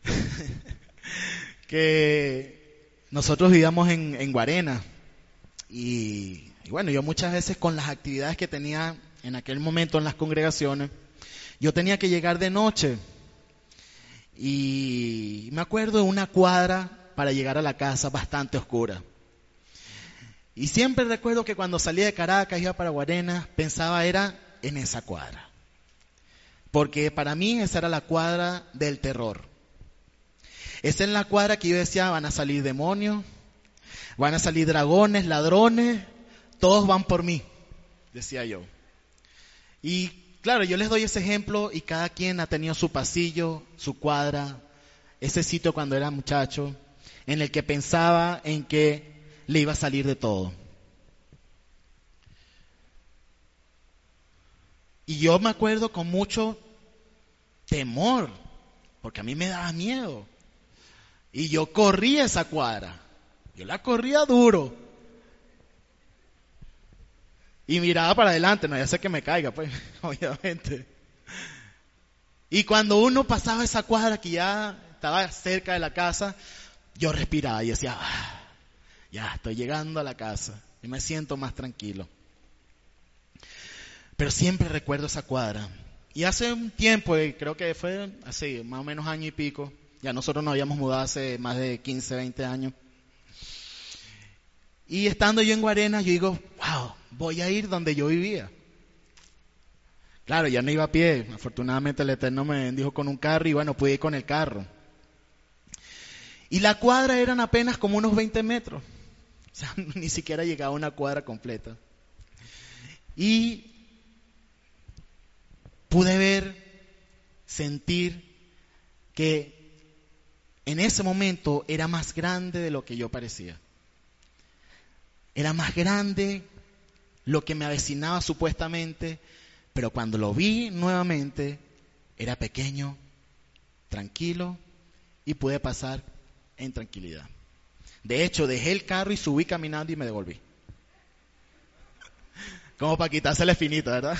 que nosotros vivíamos en, en Guarena y, y bueno, yo muchas veces con las actividades que tenía en aquel momento en las congregaciones, yo tenía que llegar de noche y me acuerdo de una cuadra para llegar a la casa bastante oscura. Y siempre recuerdo que cuando salía de Caracas, iba para Guarena, pensaba era en esa cuadra. Porque para mí esa era la cuadra del terror. Esa es la cuadra que yo decía, van a salir demonios, van a salir dragones, ladrones, todos van por mí, decía yo. Y claro, yo les doy ese ejemplo y cada quien ha tenido su pasillo, su cuadra, ese sitio cuando era muchacho, en el que pensaba en que le iba a salir de todo. Y yo me acuerdo con mucho temor, porque a mí me daba miedo. Y yo corría esa cuadra, yo la corría duro. Y miraba para adelante, no ya sé que me caiga, pues, obviamente. Y cuando uno pasaba esa cuadra que ya estaba cerca de la casa, yo respiraba y decía, ah, ya estoy llegando a la casa y me siento más tranquilo. Pero siempre recuerdo esa cuadra. Y hace un tiempo, eh, creo que fue así, más o menos año y pico, ya nosotros nos habíamos mudado hace más de 15, 20 años. Y estando yo en Guarena, yo digo, wow, voy a ir donde yo vivía. Claro, ya no iba a pie. Afortunadamente el Eterno me bendijo con un carro y bueno, pude ir con el carro. Y la cuadra eran apenas como unos 20 metros. O sea, ni siquiera llegaba a una cuadra completa. Y pude ver, sentir que en ese momento era más grande de lo que yo parecía. Era más grande lo que me avecinaba supuestamente, pero cuando lo vi nuevamente, era pequeño, tranquilo y pude pasar en tranquilidad. De hecho, dejé el carro y subí caminando y me devolví. Como para quitarse la espinita, ¿verdad?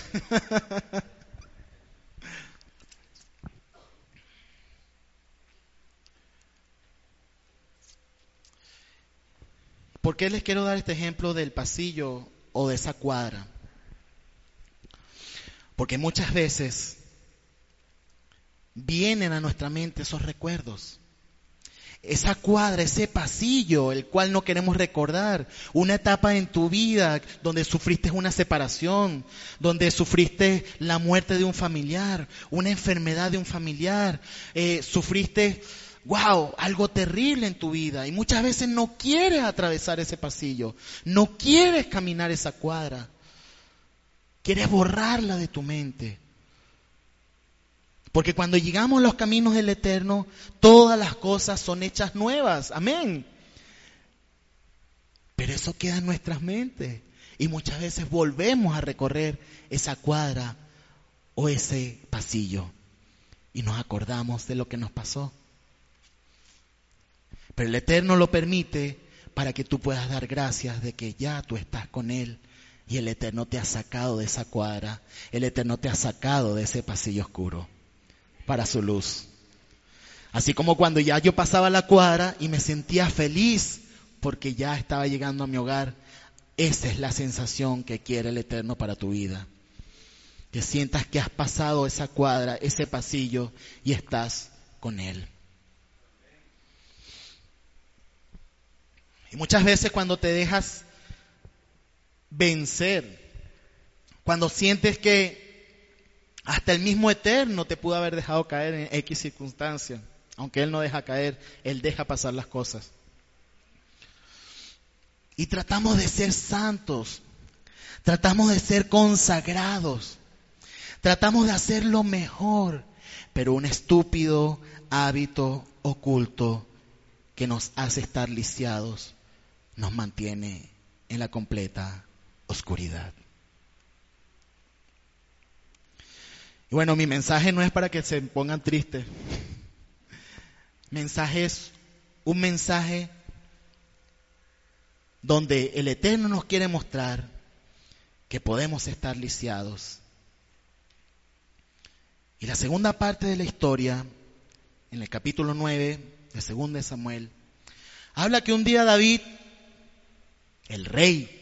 ¿Por qué les quiero dar este ejemplo del pasillo o de esa cuadra? Porque muchas veces vienen a nuestra mente esos recuerdos. Esa cuadra, ese pasillo, el cual no queremos recordar. Una etapa en tu vida donde sufriste una separación, donde sufriste la muerte de un familiar, una enfermedad de un familiar, eh, sufriste wow, algo terrible en tu vida y muchas veces no quieres atravesar ese pasillo, no quieres caminar esa cuadra, quieres borrarla de tu mente. Porque cuando llegamos a los caminos del Eterno, todas las cosas son hechas nuevas. Amén. Pero eso queda en nuestras mentes. Y muchas veces volvemos a recorrer esa cuadra o ese pasillo. Y nos acordamos de lo que nos pasó. Pero el Eterno lo permite para que tú puedas dar gracias de que ya tú estás con Él y el Eterno te ha sacado de esa cuadra, el Eterno te ha sacado de ese pasillo oscuro para su luz. Así como cuando ya yo pasaba la cuadra y me sentía feliz porque ya estaba llegando a mi hogar, esa es la sensación que quiere el Eterno para tu vida. Que sientas que has pasado esa cuadra, ese pasillo y estás con Él. Y muchas veces cuando te dejas vencer, cuando sientes que hasta el mismo Eterno te pudo haber dejado caer en X circunstancia, aunque Él no deja caer, Él deja pasar las cosas. Y tratamos de ser santos, tratamos de ser consagrados, tratamos de hacer lo mejor, pero un estúpido hábito oculto que nos hace estar lisiados nos mantiene en la completa oscuridad. Y bueno, mi mensaje no es para que se pongan tristes. mensaje es un mensaje donde el Eterno nos quiere mostrar que podemos estar lisiados, Y la segunda parte de la historia, en el capítulo 9 de 2 de Samuel, habla que un día David, el rey,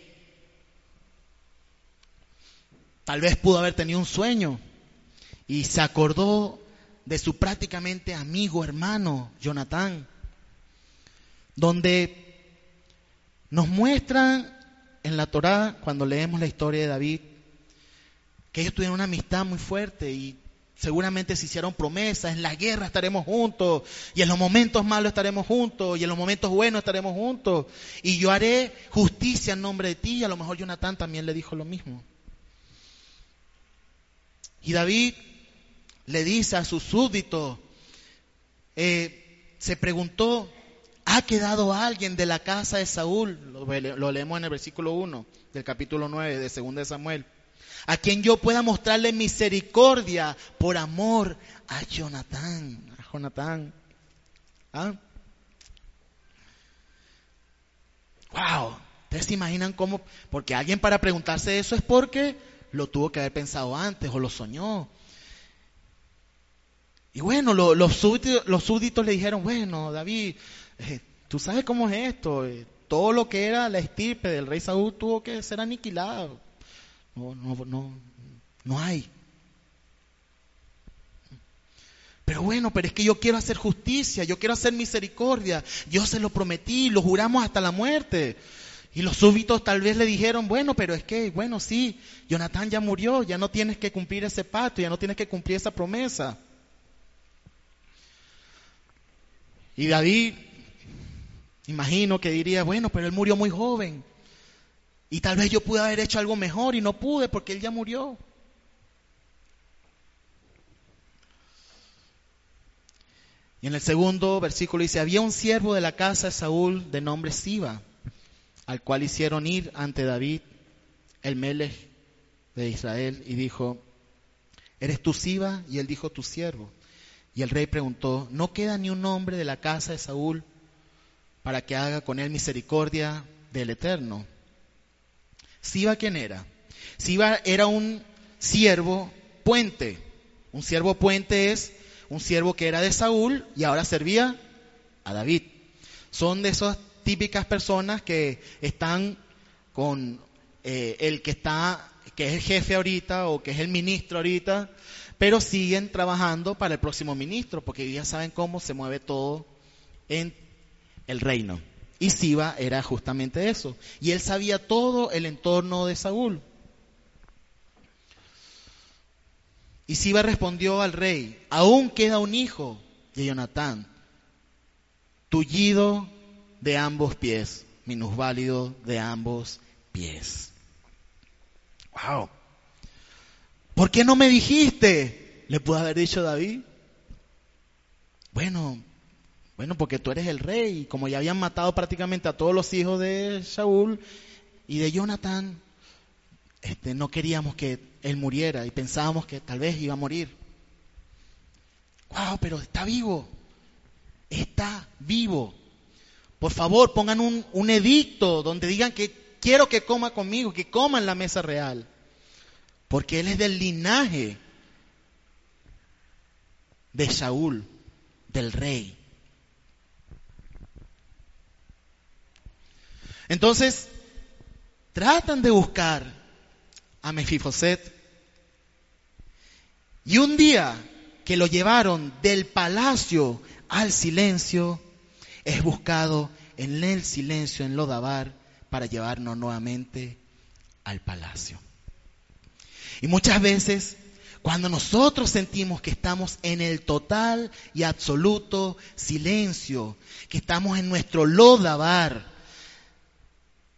tal vez pudo haber tenido un sueño y se acordó de su prácticamente amigo, hermano, Jonatán, donde nos muestran en la Torá, cuando leemos la historia de David, que ellos tuvieron una amistad muy fuerte y seguramente se hicieron promesas, en la guerra estaremos juntos, y en los momentos malos estaremos juntos, y en los momentos buenos estaremos juntos, y yo haré justicia en nombre de ti, y a lo mejor Jonatán también le dijo lo mismo. Y David le dice a sus súbditos, eh, se preguntó, ¿ha quedado alguien de la casa de Saúl? Lo, lo, leemos en el versículo 1 del capítulo 9 de 2 de Samuel. A quien yo pueda mostrarle misericordia por amor a Jonatán. A Jonatán. ¿Ah? Wow. ¿Ustedes se imaginan cómo? Porque alguien para preguntarse eso es porque lo tuvo que haber pensado antes o lo soñó. Y bueno, los, súbditos, le dijeron, bueno, David, eh, tú sabes cómo es esto. Eh, todo lo que era la estirpe del rey Saúl tuvo que ser aniquilado. No, no, no, no hay. Pero bueno, pero es que yo quiero hacer justicia, yo quiero hacer misericordia. Yo se lo prometí, lo juramos hasta la muerte. Y los súbditos tal vez le dijeron, bueno, pero es que, bueno, sí, Jonatán ya murió, ya no tienes que cumplir ese pacto, ya no tienes que cumplir esa promesa. Y David, imagino que diría, bueno, pero él murió muy joven. Y tal vez yo pude haber hecho algo mejor y no pude porque él ya murió. Y en el segundo versículo dice, había un siervo de la casa de Saúl de nombre Siba, al cual hicieron ir ante David, el Melech de Israel, y dijo, ¿eres tú Siba? Y él dijo, tu siervo. Y el rey preguntó, ¿no queda ni un hombre de la casa de Saúl para que haga con él misericordia del Eterno? Siba, ¿quién era? Siba era un siervo puente. Un siervo puente es un siervo que era de Saúl y ahora servía a David. Son de esas típicas personas que están con eh, el que está, que es el jefe ahorita o que es el ministro ahorita, pero siguen trabajando para el próximo ministro, porque ya saben cómo se mueve todo en el reino. Y Siba era justamente eso. Y él sabía todo el entorno de Saúl. Y Siba respondió al rey, aún queda un hijo de Jonatán, tullido de ambos pies, minusválido de ambos pies. Wow. ¿Por qué no me dijiste? Le pudo haber dicho David. Bueno, bueno, porque tú eres el rey, y como ya habían matado prácticamente a todos los hijos de Saúl y de Jonathan, este, no queríamos que él muriera y pensábamos que tal vez iba a morir. Wow, pero está vivo. Está vivo. Por favor, pongan un, un edicto donde digan que quiero que coma conmigo, que coma en la mesa real porque él es del linaje de Saúl, del rey. Entonces, tratan de buscar a Mefifoset. Y un día que lo llevaron del palacio al silencio, es buscado en el silencio en Lodabar para llevarnos nuevamente al palacio. Y muchas veces, cuando nosotros sentimos que estamos en el total y absoluto silencio, que estamos en nuestro lodabar,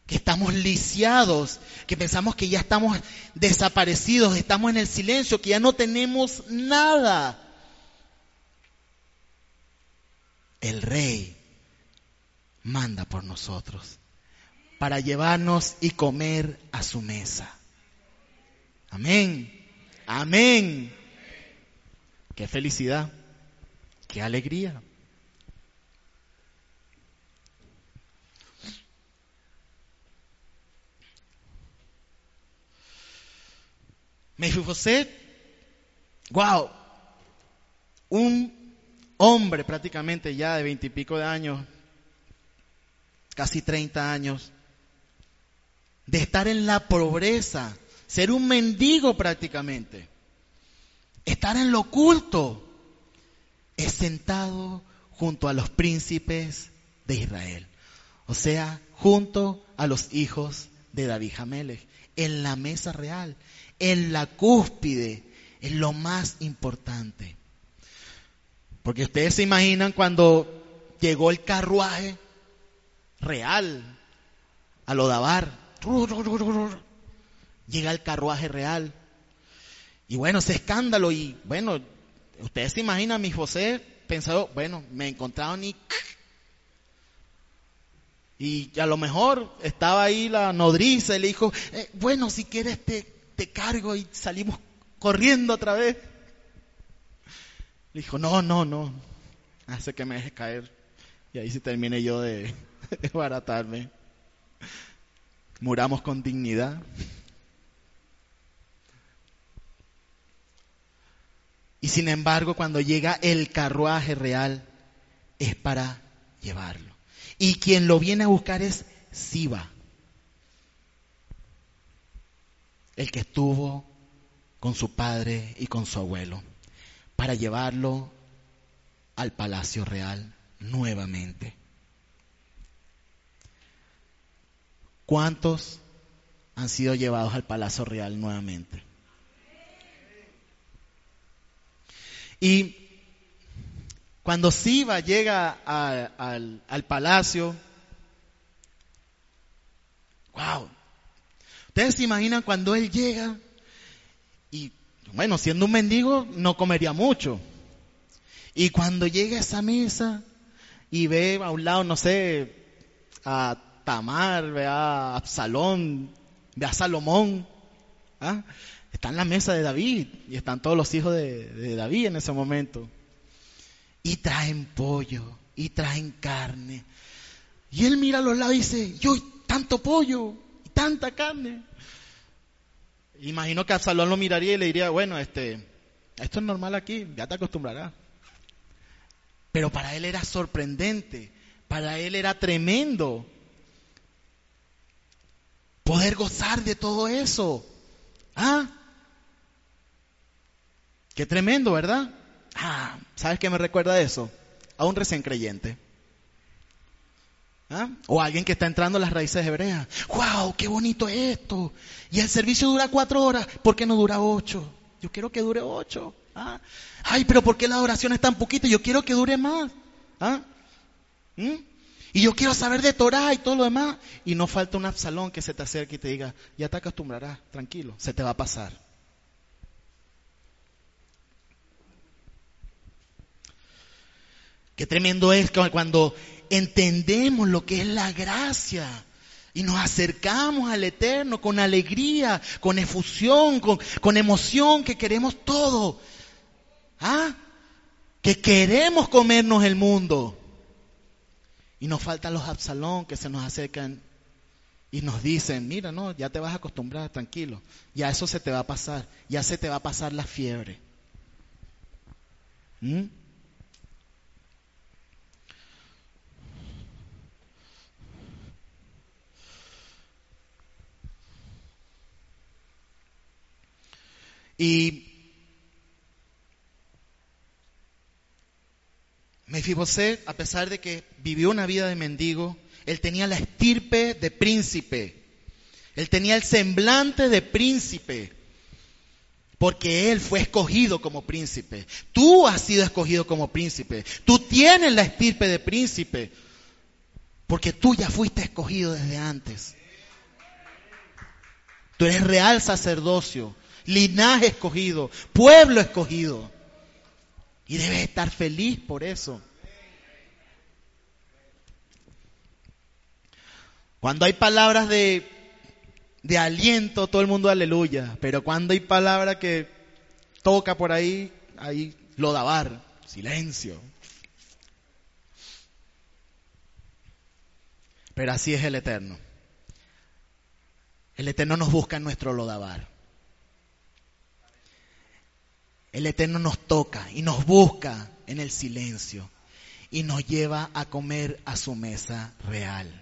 que estamos lisiados, que pensamos que ya estamos desaparecidos, estamos en el silencio, que ya no tenemos nada. El rey manda por nosotros para llevarnos y comer a su mesa. Amén. Amén. Qué felicidad. Qué alegría. Mefiboset, wow, un hombre prácticamente ya de veintipico de años, casi treinta años, de estar en la pobreza, ser un mendigo prácticamente, estar en lo oculto, es sentado junto a los príncipes de Israel, o sea, junto a los hijos de David Jamelech, en la mesa real, en la cúspide, en lo más importante. Porque ustedes se imaginan cuando llegó el carruaje real a Lodabar. Llega el carruaje real. Y bueno, ese escándalo. Y bueno, ustedes se imaginan, mi José pensado, bueno, me encontraron y. Y a lo mejor estaba ahí la nodriza y le dijo, bueno, si quieres te, te cargo y salimos corriendo otra vez. Le dijo, no, no, no, hace que me deje caer. Y ahí sí termine yo de, baratarme. Muramos con dignidad. Y sin embargo, cuando llega el carruaje real, es para llevarlo. Y quien lo viene a buscar es Siba, el que estuvo con su padre y con su abuelo para llevarlo al palacio real nuevamente. ¿Cuántos han sido llevados al palacio real nuevamente? Y cuando Siba llega al, al palacio, wow, ustedes se imaginan cuando él llega y bueno, siendo un mendigo no comería mucho. Y cuando llega a esa mesa y ve a un lado, no sé, a Tamar, ve a Absalón, ve a Salomón, ¿ah? Está en la mesa de David y están todos los hijos de, David en ese momento. Y traen pollo y traen carne. Y él mira a los lados y dice, yo tanto pollo y tanta carne. Imagino que Absalón lo miraría y le diría, bueno, este, esto es normal aquí, ya te acostumbrarás. Pero para él era sorprendente, para él era tremendo poder gozar de todo eso. ¿Ah? Qué tremendo, ¿verdad? Ah, ¿sabes qué me recuerda eso? A un recién creyente. ¿Ah? O alguien que está entrando a las raíces hebreas. ¡Wow! ¡Qué bonito es esto! Y el servicio dura cuatro horas. ¿Por qué no dura ocho? Yo quiero que dure ocho. ¿Ah? Ay, pero ¿por qué la oración es tan poquita? Yo quiero que dure más. ¿Ah? ¿Mm? Y yo quiero saber de Torah y todo lo demás. Y no falta un Absalón que se te acerque y te diga, ya te acostumbrarás, tranquilo, se te va a pasar. Qué tremendo es cuando entendemos lo que es la gracia y nos acercamos al Eterno con alegría, con efusión, con, con emoción, que queremos todo. ¿Ah? Que queremos comernos el mundo. Y nos faltan los Absalón que se nos acercan y nos dicen, mira, no, ya te vas a acostumbrar, tranquilo. Ya eso se te va a pasar. Ya se te va a pasar la fiebre. ¿Mm? Y Mefiboset, a pesar de que vivió una vida de mendigo, él tenía la estirpe de príncipe. Él tenía el semblante de príncipe. Porque él fue escogido como príncipe. Tú has sido escogido como príncipe. Tú tienes la estirpe de príncipe. Porque tú ya fuiste escogido desde antes. Tú eres real sacerdocio linaje escogido, pueblo escogido. Y debes estar feliz por eso. Cuando hay palabras de, de aliento, todo el mundo aleluya. Pero cuando hay palabra que toca por ahí, ahí lo dabar, silencio. Pero así es el Eterno. El Eterno nos busca en nuestro lodabar. El Eterno nos toca y nos busca en el silencio y nos lleva a comer a su mesa real.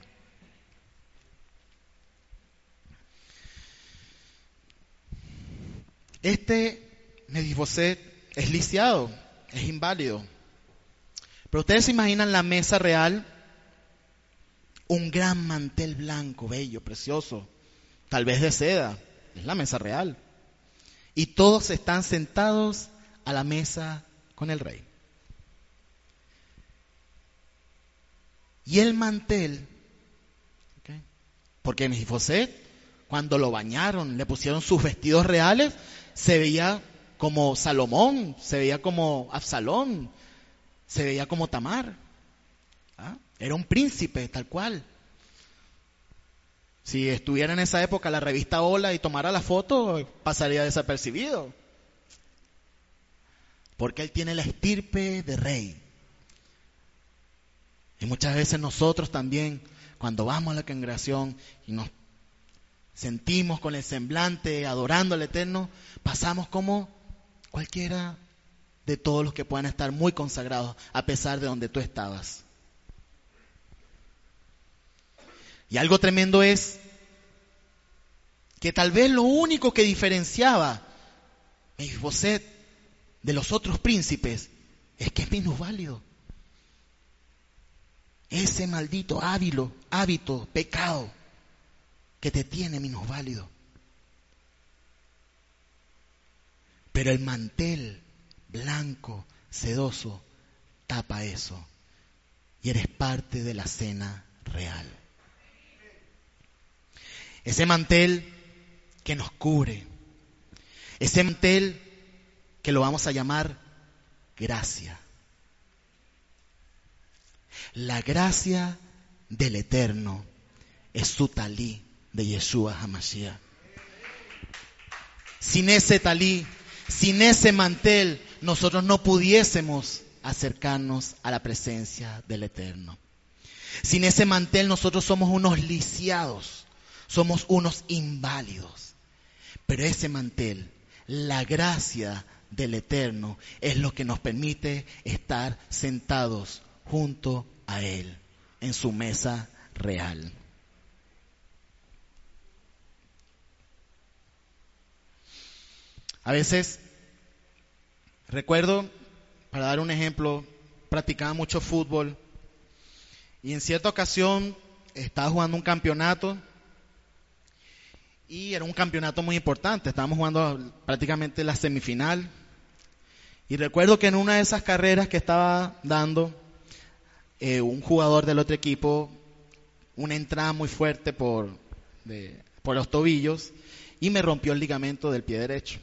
Este Mediboset es lisiado, es inválido. Pero ustedes se imaginan la mesa real, un gran mantel blanco, bello, precioso, tal vez de seda, es la mesa real. Y todos están sentados a la mesa con el rey. Y el mantel, porque Mefiboset, cuando lo bañaron, le pusieron sus vestidos reales, se veía como Salomón, se veía como Absalón, se veía como Tamar. ¿Ah? Era un príncipe, tal cual. Si estuviera en esa época la revista Hola y tomara la foto, pasaría desapercibido. Porque él tiene la estirpe de rey. Y muchas veces nosotros también, cuando vamos a la congregación y nos sentimos con el semblante adorando al Eterno, pasamos como cualquiera de todos los que puedan estar muy consagrados, a pesar de donde tú estabas. Y algo tremendo es que tal vez lo único que diferenciaba a Isboset de los otros príncipes es que es válido ese maldito hábito, hábito, pecado que te tiene minusválido. Pero el mantel blanco, sedoso, tapa eso. Y eres parte de la cena real. Ese mantel que nos cubre. Ese mantel que lo vamos a llamar gracia. La gracia del Eterno es su talí de Yeshua Hamashiach. Sin ese talí, sin ese mantel, nosotros no pudiésemos acercarnos a la presencia del Eterno. Sin ese mantel nosotros somos unos lisiados, somos unos inválidos. Pero ese mantel, la gracia del Eterno, es lo que nos permite estar sentados junto a Él en su mesa real. A veces, recuerdo, para dar un ejemplo, practicaba mucho fútbol y en cierta ocasión estaba jugando un campeonato y era un campeonato muy importante, estábamos jugando prácticamente la semifinal y recuerdo que en una de esas carreras que estaba dando, eh, un jugador del otro equipo una entrada muy fuerte por, por los tobillos y me rompió el ligamento del pie derecho.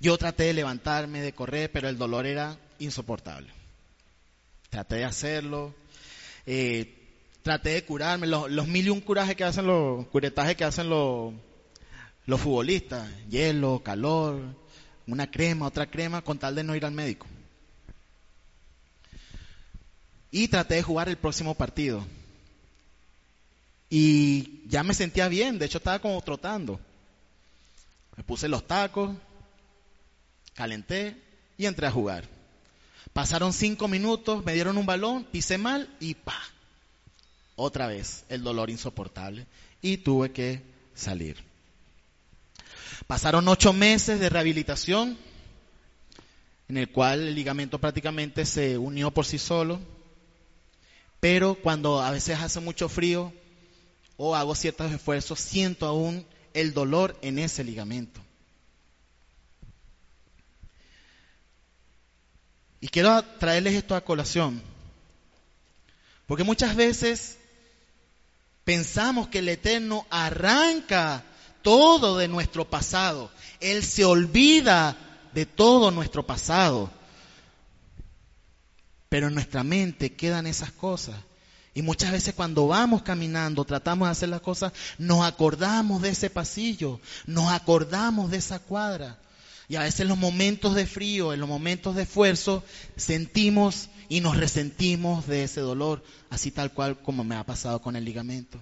Yo traté de levantarme, de correr, pero el dolor era insoportable. Traté de hacerlo, eh, traté de curarme, los, mil y un curajes que hacen los, curetajes que hacen los, los futbolistas, hielo, calor, una crema, otra crema, con tal de no ir al médico. Y traté de jugar el próximo partido. Y ya me sentía bien, de hecho estaba como trotando. Me puse los tacos, calenté y entré a jugar. Pasaron cinco minutos, me dieron un balón, pisé mal y pa. Otra vez el dolor insoportable y tuve que salir. Pasaron ocho meses de rehabilitación en el cual el ligamento prácticamente se unió por sí solo pero cuando a veces hace mucho frío o hago ciertos esfuerzos, siento aún el dolor en ese ligamento. Y quiero traerles esto a colación, porque muchas veces pensamos que el Eterno arranca todo de nuestro pasado, Él se olvida de todo nuestro pasado. Pero en nuestra mente quedan esas cosas. Y muchas veces cuando vamos caminando, tratamos de hacer las cosas, nos acordamos de ese pasillo, nos acordamos de esa cuadra. Y a veces en los momentos de frío, en los momentos de esfuerzo, sentimos y nos resentimos de ese dolor, así tal cual como me ha pasado con el ligamento.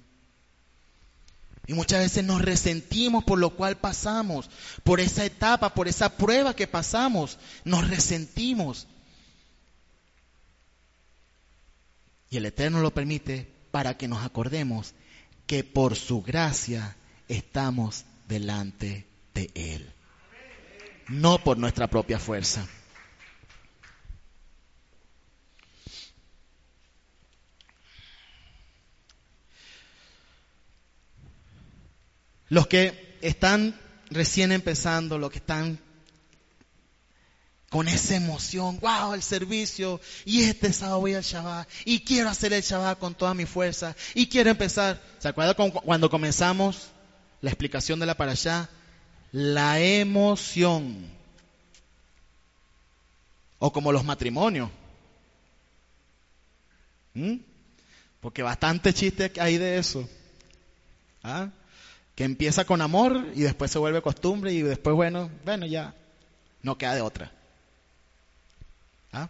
Y muchas veces nos resentimos por lo cual pasamos, por esa etapa, por esa prueba que pasamos. Nos resentimos. Y el Eterno lo permite para que nos acordemos que por su gracia estamos delante de Él, no por nuestra propia fuerza. Los que están recién empezando, los que están con esa emoción, wow, el servicio, y este sábado voy al Shabbat, y quiero hacer el Shabbat con toda mi fuerza, y quiero empezar. ¿Se acuerdan cuando comenzamos la explicación de la para allá? La emoción. O como los matrimonios. ¿Mm? Porque bastante chiste hay de eso. ¿Ah? Que empieza con amor y después se vuelve costumbre y después, bueno, bueno, ya no queda de otra. ¿Ah?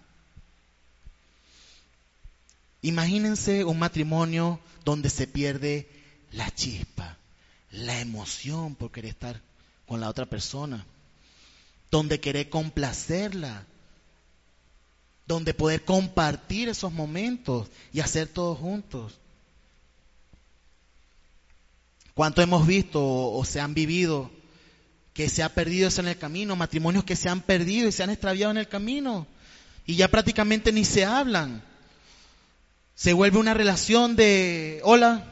Imagínense un matrimonio donde se pierde la chispa, la emoción por querer estar con la otra persona, donde querer complacerla, donde poder compartir esos momentos y hacer todos juntos. ¿Cuánto hemos visto o, se han vivido que se ha perdido eso en el camino? Matrimonios que se han perdido y se han extraviado en el camino y ya prácticamente ni se hablan. Se vuelve una relación de, hola,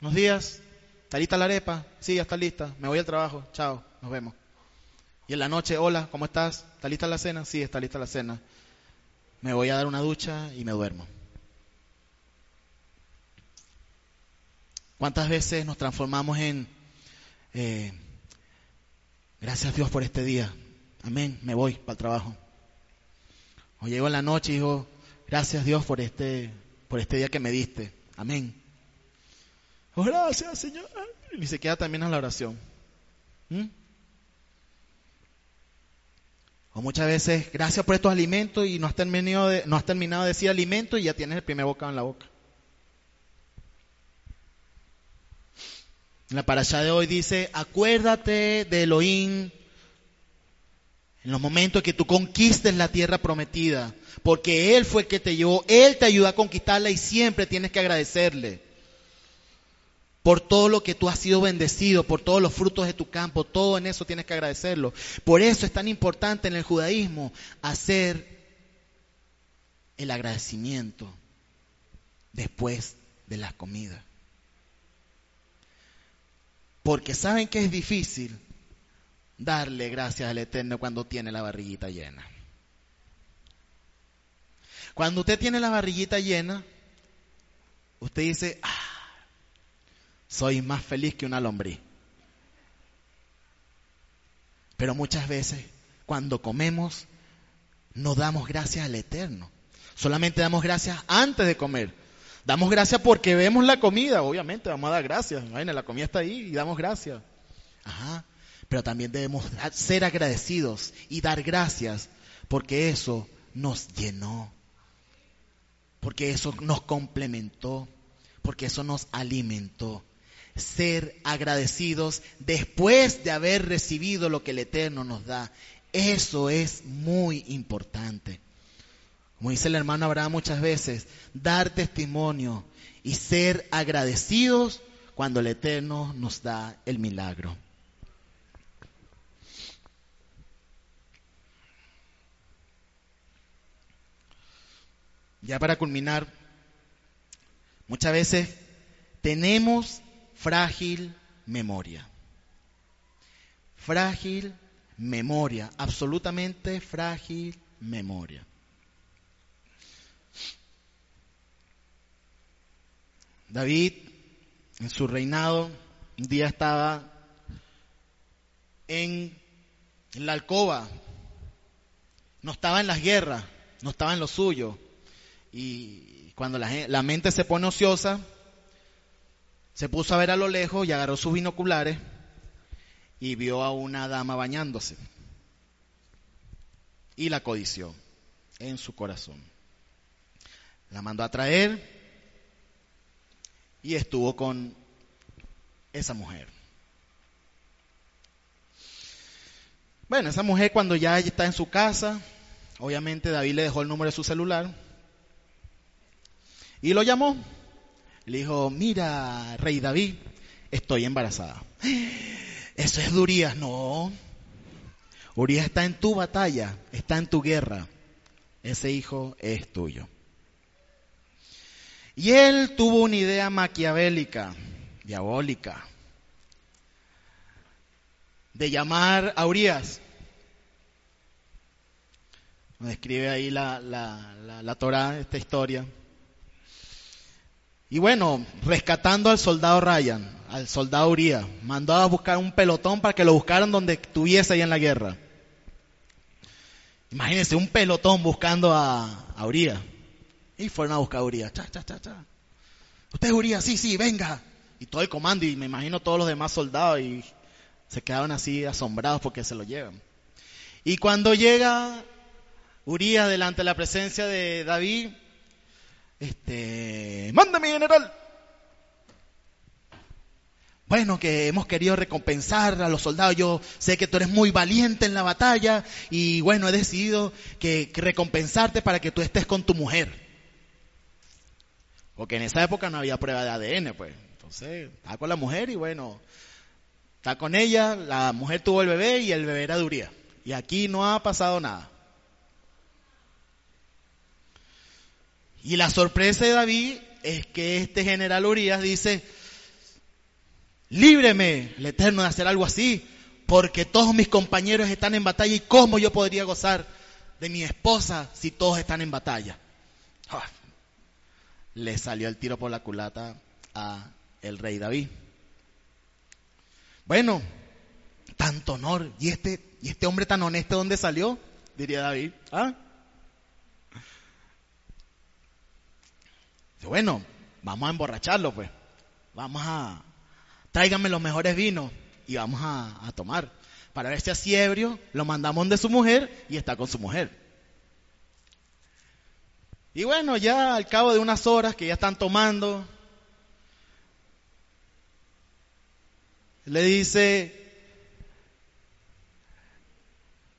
buenos días, ¿está lista la arepa? Sí, ya está lista, me voy al trabajo, chao, nos vemos. Y en la noche, hola, ¿cómo estás? ¿Está lista la cena? Sí, está lista la cena. Me voy a dar una ducha y me duermo. ¿Cuántas veces nos transformamos en, eh, gracias a Dios por este día? Amén, me voy para el trabajo. O llego en la noche y digo, gracias Dios por este, por este día que me diste. Amén. Oh, gracias Señor. Y se queda también en la oración. ¿Mm? O muchas veces, gracias por estos alimentos y no has de, no has terminado de decir alimento y ya tienes el primer bocado en la boca. En la parasha de hoy dice, acuérdate de Elohim en los momentos que tú conquistes la tierra prometida, porque Él fue el que te llevó, Él te ayudó a conquistarla y siempre tienes que agradecerle por todo lo que tú has sido bendecido, por todos los frutos de tu campo, todo en eso tienes que agradecerlo. Por eso es tan importante en el judaísmo hacer el agradecimiento después de la comida. Porque saben que es difícil darle gracias al Eterno cuando tiene la barriguita llena. Cuando usted tiene la barriguita llena, usted dice, ah, soy más feliz que una lombriz. Pero muchas veces, cuando comemos, no damos gracias al Eterno. Solamente damos gracias antes de comer. Damos gracias porque vemos la comida, obviamente, vamos a dar gracias. Bueno, la comida está ahí y damos gracias. Ajá. Pero también debemos ser agradecidos y dar gracias porque eso nos llenó, porque eso nos complementó, porque eso nos alimentó. Ser agradecidos después de haber recibido lo que el Eterno nos da. Eso es muy importante. Como dice el hermano Abraham muchas veces, dar testimonio y ser agradecidos cuando el Eterno nos da el milagro. Ya para culminar, muchas veces tenemos frágil memoria. Frágil memoria, absolutamente frágil memoria. David, en su reinado, un día estaba en, la alcoba, no estaba en las guerras, no estaba en lo suyo. Y cuando la, la mente se pone ociosa, se puso a ver a lo lejos y agarró sus binoculares y vio a una dama bañándose. Y la codició en su corazón. La mandó a traer y estuvo con esa mujer. Bueno, esa mujer cuando ya está en su casa, obviamente David le dejó el número de su celular y lo llamó. Le dijo, mira, rey David, estoy embarazada. Eso es de Urias, no. Urias está en tu batalla, está en tu guerra. Ese hijo es tuyo. Y él tuvo una idea maquiavélica, diabólica, de llamar a Urias. Describe ahí la, la, la, la Torah, esta historia. Y bueno, rescatando al soldado Ryan, al soldado Urias, mandó a buscar un pelotón para que lo buscaran donde estuviese ahí en la guerra. Imagínense un pelotón buscando a, a Urias. Y fueron a buscar a Urias. Cha, cha, cha, cha. Usted es Urias, sí, sí, venga. Y todo el comando, y me imagino todos los demás soldados, y se quedaron así asombrados porque se lo llevan. Y cuando llega Urias delante de la presencia de David, este, mándame general. Bueno, que hemos querido recompensar a los soldados. Yo sé que tú eres muy valiente en la batalla y bueno, he decidido que, que recompensarte para que tú estés con tu mujer. Porque en esa época no había prueba de ADN, pues. Entonces, está con la mujer y bueno, está con ella, la mujer tuvo el bebé y el bebé era de Y aquí no ha pasado nada. Y la sorpresa de David es que este general Urias dice, líbreme el Eterno de hacer algo así, porque todos mis compañeros están en batalla y cómo yo podría gozar de mi esposa si todos están en batalla. Ah, le salió el tiro por la culata a el rey David. Bueno, tanto honor. ¿Y este, y este hombre tan honesto dónde salió? Diría David. ¿Ah? Bueno, vamos a emborracharlo, pues. Vamos a. Tráiganme los mejores vinos y vamos a, a tomar. Para ver si así ebrio lo mandamos de su mujer y está con su mujer. Y bueno, ya al cabo de unas horas que ya están tomando, le dice,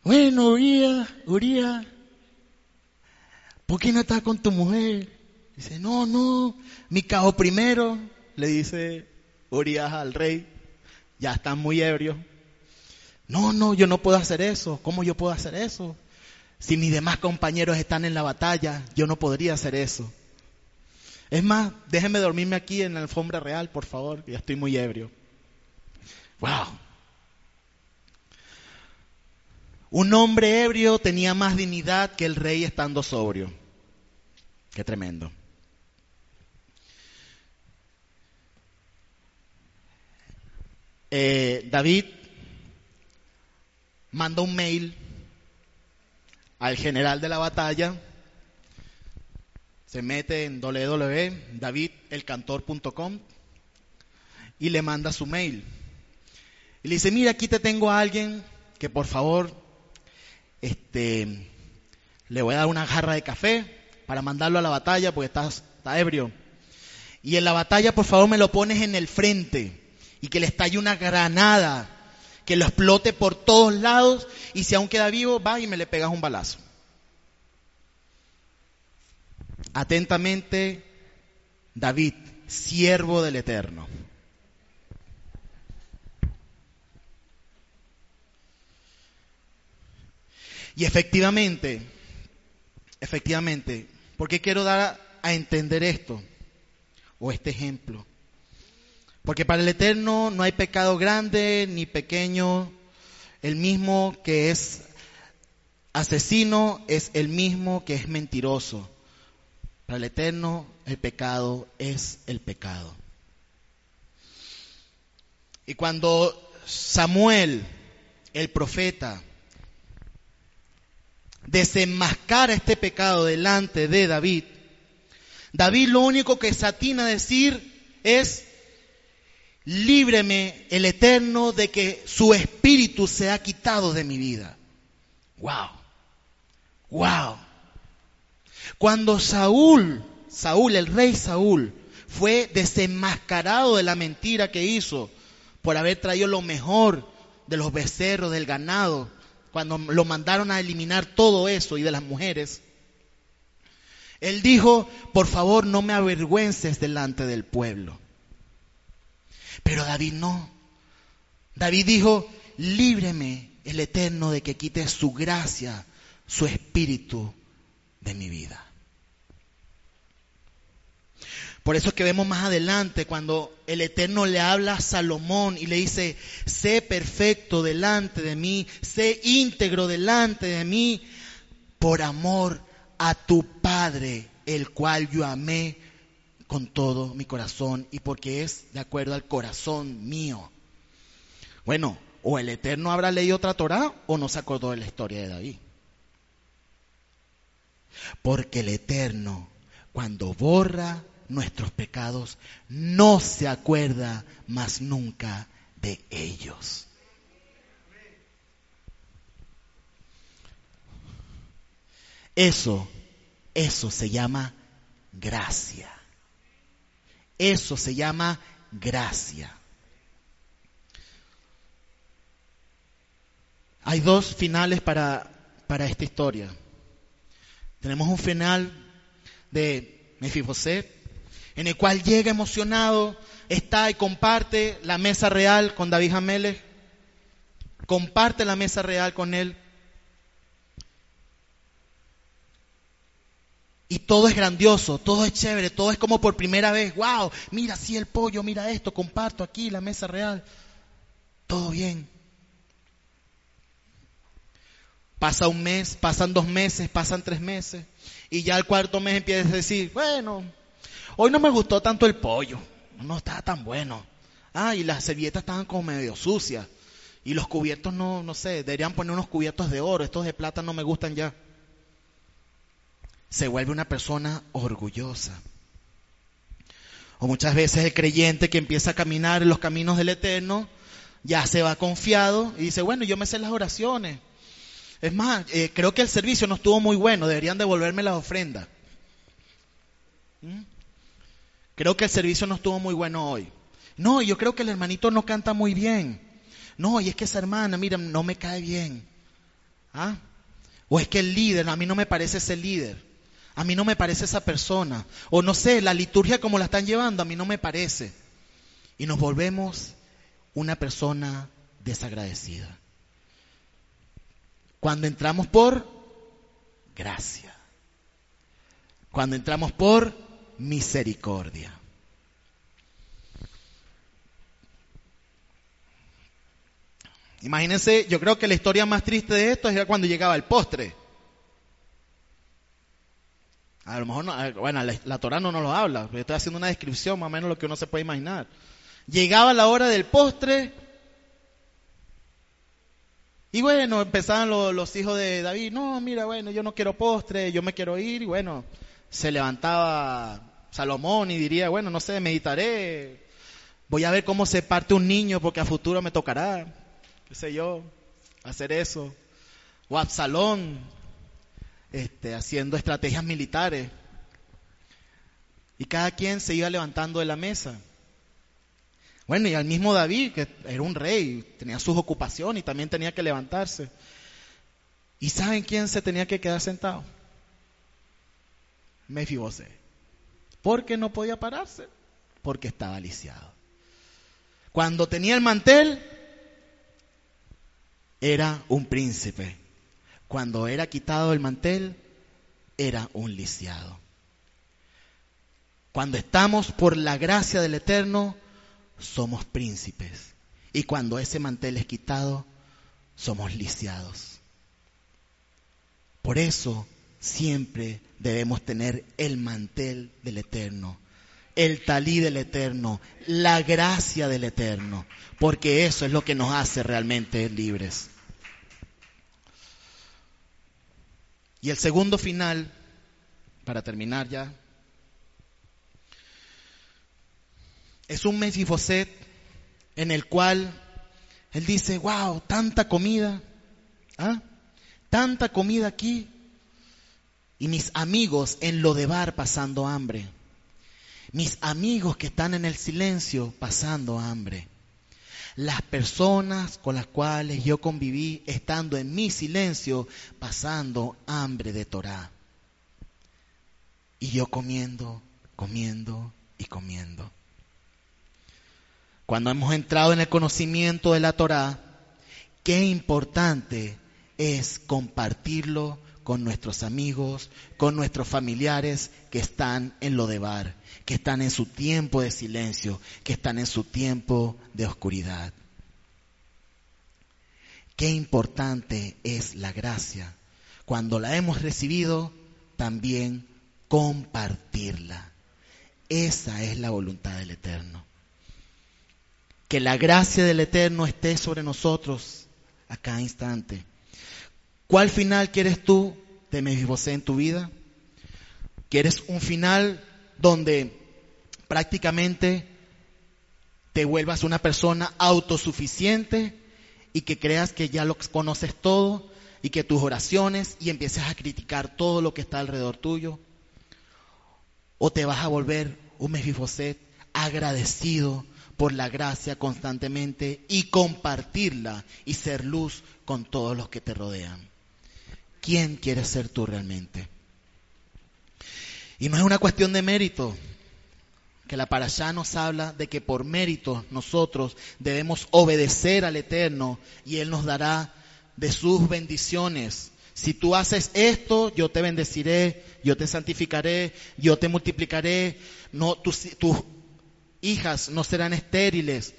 bueno, Uriah, Uriah, ¿por qué no estás con tu mujer? Dice, no, no, mi cajo primero, le dice Urias al rey, ya están muy ebrios. No, no, yo no puedo hacer eso. ¿Cómo yo puedo hacer eso? Si mis demás compañeros están en la batalla, yo no podría hacer eso. Es más, déjenme dormirme aquí en la alfombra real, por favor, que ya estoy muy ebrio. Wow. Un hombre ebrio tenía más dignidad que el rey estando sobrio. Qué tremendo. Eh, David manda un mail al general de la batalla, se mete en www.davidelcantor.com y le manda su mail. Y le dice, mira, aquí te tengo a alguien que por favor, este, le voy a dar una jarra de café para mandarlo a la batalla porque está, está ebrio. Y en la batalla, por favor, me lo pones en el frente y que le estalle una granada, que lo explote por todos lados y si aún queda vivo, va y me le pegas un balazo. Atentamente, David, siervo del Eterno. Y efectivamente, efectivamente, ¿por qué quiero dar a, a entender esto? O este ejemplo. Porque para el Eterno no hay pecado grande ni pequeño. El mismo que es asesino es el mismo que es mentiroso. Para el Eterno el pecado es el pecado. Y cuando Samuel, el profeta, desenmascara este pecado delante de David, David lo único que se atina a decir es, líbreme el Eterno de que su espíritu se ha quitado de mi vida. Wow. Wow. Cuando Saúl, Saúl, el rey Saúl, fue desenmascarado de la mentira que hizo por haber traído lo mejor de los becerros, del ganado, cuando lo mandaron a eliminar todo eso y de las mujeres, él dijo, por favor no me avergüences delante del pueblo. Pero David no. David dijo, líbreme el Eterno de que quite su gracia, su espíritu de mi vida. Por eso es que vemos más adelante cuando el Eterno le habla a Salomón y le dice, sé perfecto delante de mí, sé íntegro delante de mí, por amor a tu Padre, el cual yo amé con todo mi corazón y porque es de acuerdo al corazón mío. Bueno, o el Eterno habrá leído otra Torah o no se acordó de la historia de David. Porque el Eterno, cuando borra nuestros pecados, no se acuerda más nunca de ellos. Eso, eso se llama gracia. Eso se llama gracia. Hay dos finales para, para esta historia. Tenemos un final de Mefiboset, en el cual llega emocionado, está y comparte la mesa real con David Jamele, comparte la mesa real con él. Y todo es grandioso, todo es chévere, todo es como por primera vez. ¡Wow! Mira así el pollo, mira esto, comparto aquí la mesa real. Todo bien. Pasa un mes, pasan dos meses, pasan tres meses. Y ya el cuarto mes empiezas a decir, bueno, hoy no me gustó tanto el pollo. No estaba tan bueno. Ah, y las servilletas estaban como medio sucias. Y los cubiertos no, no sé, deberían poner unos cubiertos de oro. Estos de plata no me gustan ya se vuelve una persona orgullosa. O muchas veces el creyente que empieza a caminar en los caminos del Eterno ya se va confiado y dice, bueno, yo me sé las oraciones. Es más, eh, creo que el servicio no estuvo muy bueno, deberían devolverme las ofrendas. ¿Mm? Creo que el servicio no estuvo muy bueno hoy. No, yo creo que el hermanito no canta muy bien. No, y es que esa hermana, mira, no me cae bien. ¿Ah? O es que el líder, a mí no me parece ese líder. A mí no me parece esa persona. O no sé, la liturgia como la están llevando, a mí no me parece. Y nos volvemos una persona desagradecida. Cuando entramos por gracia. Cuando entramos por misericordia. Imagínense, yo creo que la historia más triste de esto es cuando llegaba el postre. A lo mejor, no, bueno, la, la, Torah no nos lo habla, pero estoy haciendo una descripción más o menos lo que uno se puede imaginar. Llegaba la hora del postre y bueno, empezaban los hijos de David, no, mira, bueno, yo no quiero postre, yo me quiero ir y bueno, se levantaba Salomón y diría, bueno, no sé, meditaré, voy a ver cómo se parte un niño porque a futuro me tocará, qué sé yo, hacer eso. O Absalón, este, haciendo estrategias militares. Y cada quien se iba levantando de la mesa. Bueno, y al mismo David, que era un rey, tenía sus ocupaciones y también tenía que levantarse. ¿Y saben quién se tenía que quedar sentado? Mefibosé. ¿Por qué no podía pararse? Porque estaba lisiado. Cuando tenía el mantel, era un príncipe cuando era quitado el mantel, era un lisiado. Cuando estamos por la gracia del Eterno, somos príncipes. Y cuando ese mantel es quitado, somos lisiados. Por eso siempre debemos tener el mantel del Eterno, el talí del Eterno, la gracia del Eterno, porque eso es lo que nos hace realmente libres. Y el segundo final, para terminar ya, es un Mefiboset en el cual él dice, wow, tanta comida, ¿ah? tanta comida aquí, y mis amigos en lo de bar pasando hambre, mis amigos que están en el silencio pasando hambre. Las personas con las cuales yo conviví estando en mi silencio, pasando hambre de Torah. Y yo comiendo, comiendo y comiendo. Cuando hemos entrado en el conocimiento de la Torah, qué importante es compartirlo con nuestros amigos, con nuestros familiares que están en lo de bar, que están en su tiempo de silencio, que están en su tiempo de oscuridad. Qué importante es la gracia. Cuando la hemos recibido, también compartirla. Esa es la voluntad del Eterno. Que la gracia del Eterno esté sobre nosotros a cada instante. ¿Cuál final quieres tú de Mefibosé en tu vida? ¿Quieres un final donde prácticamente te vuelvas una persona autosuficiente y que creas que ya lo conoces todo y que tus oraciones y empieces a criticar todo lo que está alrededor tuyo? ¿O te vas a volver un Mefiboset agradecido por la gracia constantemente y compartirla y ser luz con todos los que te rodean? ¿Quién quieres ser tú realmente? Y no es una cuestión de mérito, que la allá nos habla de que por mérito nosotros debemos obedecer al Eterno y Él nos dará de sus bendiciones. Si tú haces esto, yo te bendeciré, yo te santificaré, yo te multiplicaré, no, tus hijas no serán estériles,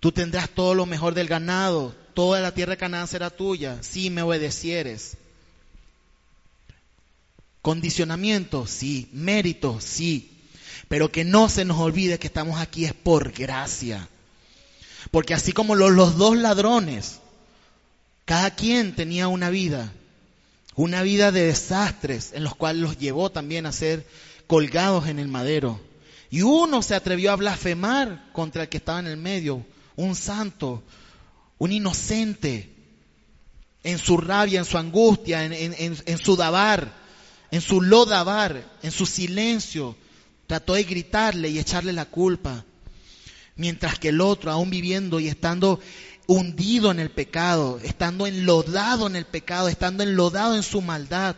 tú tendrás todo lo mejor del ganado, toda la tierra de será tuya, si me obedecieres. Condicionamiento, sí. Mérito, sí. Pero que no se nos olvide que estamos aquí es por gracia. Porque así como los, los dos ladrones, cada quien tenía una vida, una vida de desastres en los cuales los llevó también a ser colgados en el madero. Y uno se atrevió a blasfemar contra el que estaba en el medio, un santo, un inocente, en su rabia, en su angustia, en, su dabar, en su lodabar, en su silencio, trató de gritarle y echarle la culpa. Mientras que el otro, aún viviendo y estando hundido en el pecado, estando enlodado en el pecado, estando enlodado en su maldad,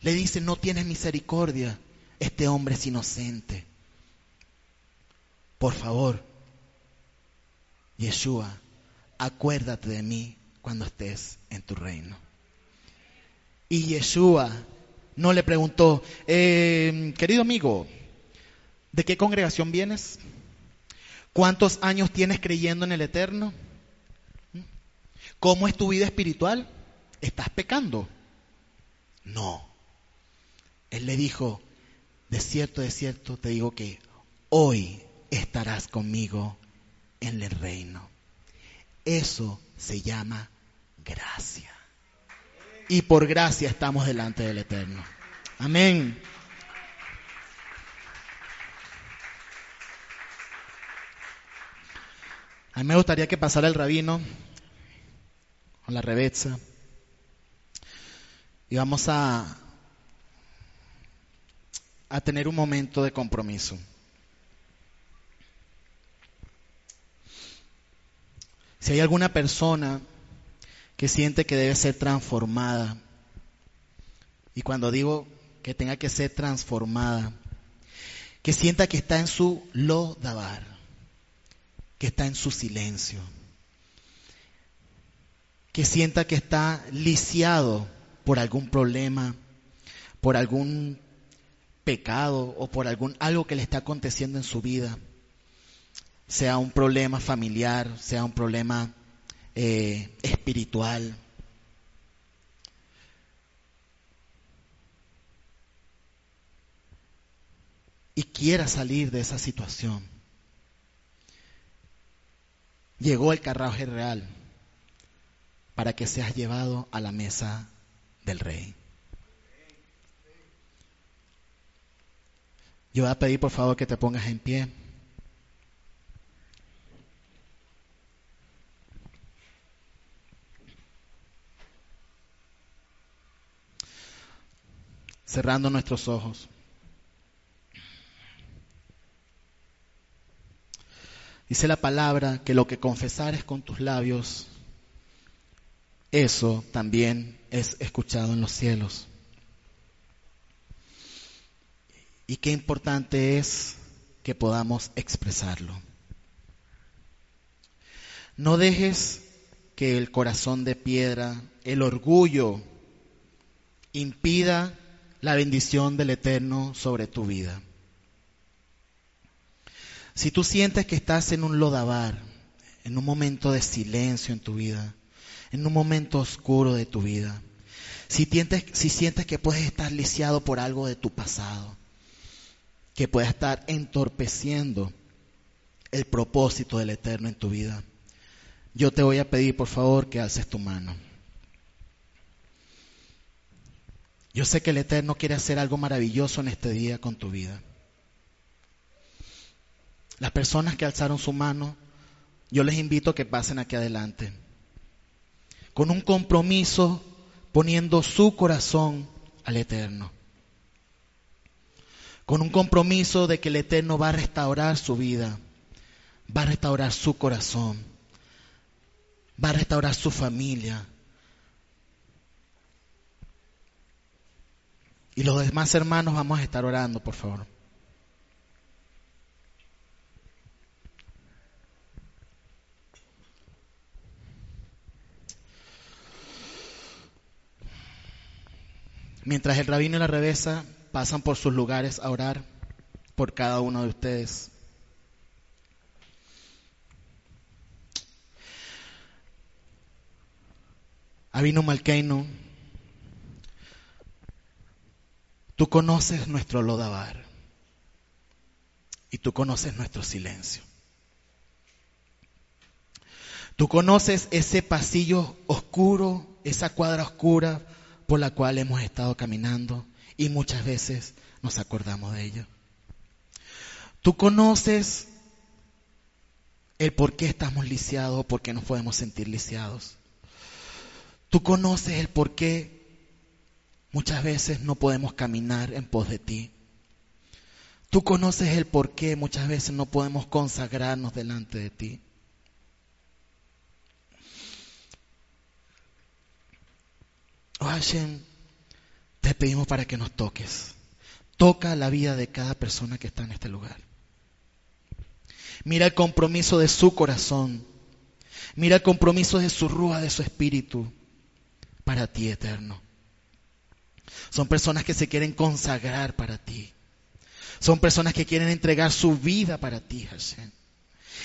le dice, no tienes misericordia, este hombre es inocente. Por favor, Yeshua, acuérdate de mí cuando estés en tu reino. Y Yeshua no le preguntó, eh, querido amigo, ¿de qué congregación vienes? ¿Cuántos años tienes creyendo en el Eterno? ¿Cómo es tu vida espiritual? ¿Estás pecando? No. Él le dijo, de cierto, de cierto, te digo que hoy estarás conmigo en el reino. Eso se llama gracia y por gracia estamos delante del Eterno. Amén. A mí me gustaría que pasara el rabino con la rebeza y vamos a, a tener un momento de compromiso. Si hay alguna persona que siente que debe ser transformada. Y cuando digo que tenga que ser transformada, que sienta que está en su lodabar, que está en su silencio, que sienta que está lisiado por algún problema, por algún pecado o por algún algo que le está aconteciendo en su vida, sea un problema familiar, sea un problema eh, espiritual. Y quiera salir de esa situación. Llegó el carruaje real para que seas llevado a la mesa del rey. Yo voy a pedir por favor que te pongas en pie. Cerrando nuestros ojos. Dice la palabra que lo que confesares con tus labios, eso también es escuchado en los cielos. Y qué importante es que podamos expresarlo. No dejes que el corazón de piedra, el orgullo, impida la bendición del Eterno sobre tu vida. Si tú sientes que estás en un lodabar, en un momento de silencio en tu vida, en un momento oscuro de tu vida, si, si sientes que puedes estar lisiado por algo de tu pasado, que puede estar entorpeciendo el propósito del Eterno en tu vida, yo te voy a pedir por favor que alces tu mano. Yo sé que el Eterno quiere hacer algo maravilloso en este día con tu vida. Las personas que alzaron su mano, yo les invito a que pasen aquí adelante. Con un compromiso, poniendo su corazón al Eterno. Con un compromiso de que el Eterno va a restaurar su vida, va a restaurar su corazón, va a restaurar su familia, Y los demás hermanos vamos a estar orando, por favor. Mientras el rabino y la revesa pasan por sus lugares a orar por cada uno de ustedes. Avino Malkeino Tú conoces nuestro lodabar y tú conoces nuestro silencio. Tú conoces ese pasillo oscuro, esa cuadra oscura por la cual hemos estado caminando y muchas veces nos acordamos de ello. Tú conoces el por qué estamos lisiados por qué nos podemos sentir lisiados. Tú conoces el por qué Muchas veces no podemos caminar en pos de ti. Tú conoces el por qué muchas veces no podemos consagrarnos delante de ti. Oh Hashem, te pedimos para que nos toques. Toca la vida de cada persona que está en este lugar. Mira el compromiso de su corazón. Mira el compromiso de su rúa, de su espíritu, para ti eterno. Son personas que se quieren consagrar para ti. Son personas que quieren entregar su vida para ti, Hashem.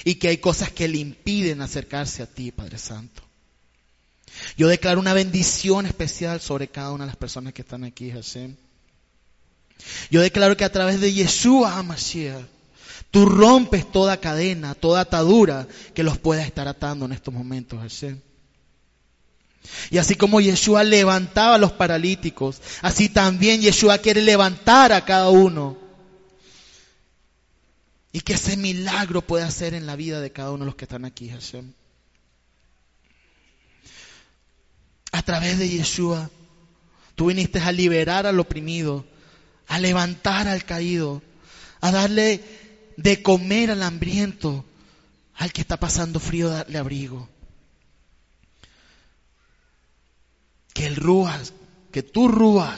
Y que hay cosas que le impiden acercarse a ti, Padre Santo. Yo declaro una bendición especial sobre cada una de las personas que están aquí, Hashem. Yo declaro que a través de Yeshua HaMashiach, tú rompes toda cadena, toda atadura que los pueda estar atando en estos momentos, Hashem. Y así como Yeshua levantaba a los paralíticos, así también Yeshua quiere levantar a cada uno. Y que ese milagro pueda hacer en la vida de cada uno de los que están aquí, Hashem. A través de Yeshua, tú viniste a liberar al oprimido, a levantar al caído, a darle de comer al hambriento, al que está pasando frío, darle abrigo. Que el Ruach, que tu Ruach,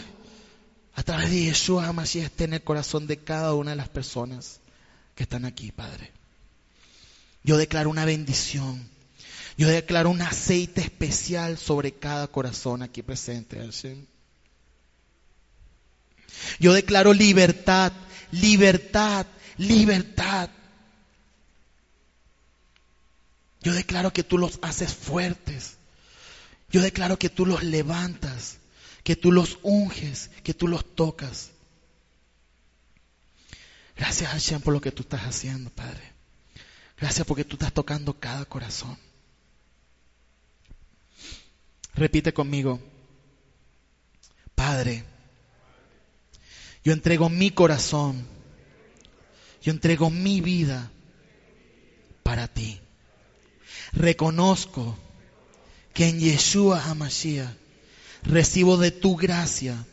a través de Yeshua Mashiach esté en el corazón de cada una de las personas que están aquí, Padre. Yo declaro una bendición. Yo declaro un aceite especial sobre cada corazón aquí presente. Yo declaro libertad, libertad, libertad. Yo declaro que tú los haces fuertes. Yo declaro que tú los levantas, que tú los unges, que tú los tocas. Gracias Hashem por lo que tú estás haciendo, Padre. Gracias porque tú estás tocando cada corazón. Repite conmigo, Padre, yo entrego mi corazón, yo entrego mi vida para ti. Reconozco que en Yeshua HaMashiach recibo de tu gracia,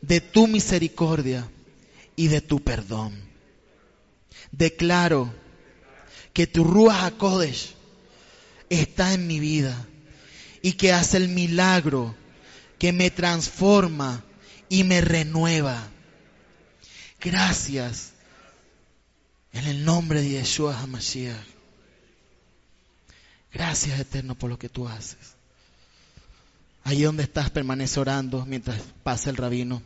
de tu misericordia y de tu perdón. Declaro que tu Ruach HaKodesh está en mi vida y que hace el milagro que me transforma y me renueva. Gracias en el nombre de Yeshua HaMashiach. Gracias, Eterno, por lo que tú haces. Ahí donde estás, permanece orando mientras pasa el rabino.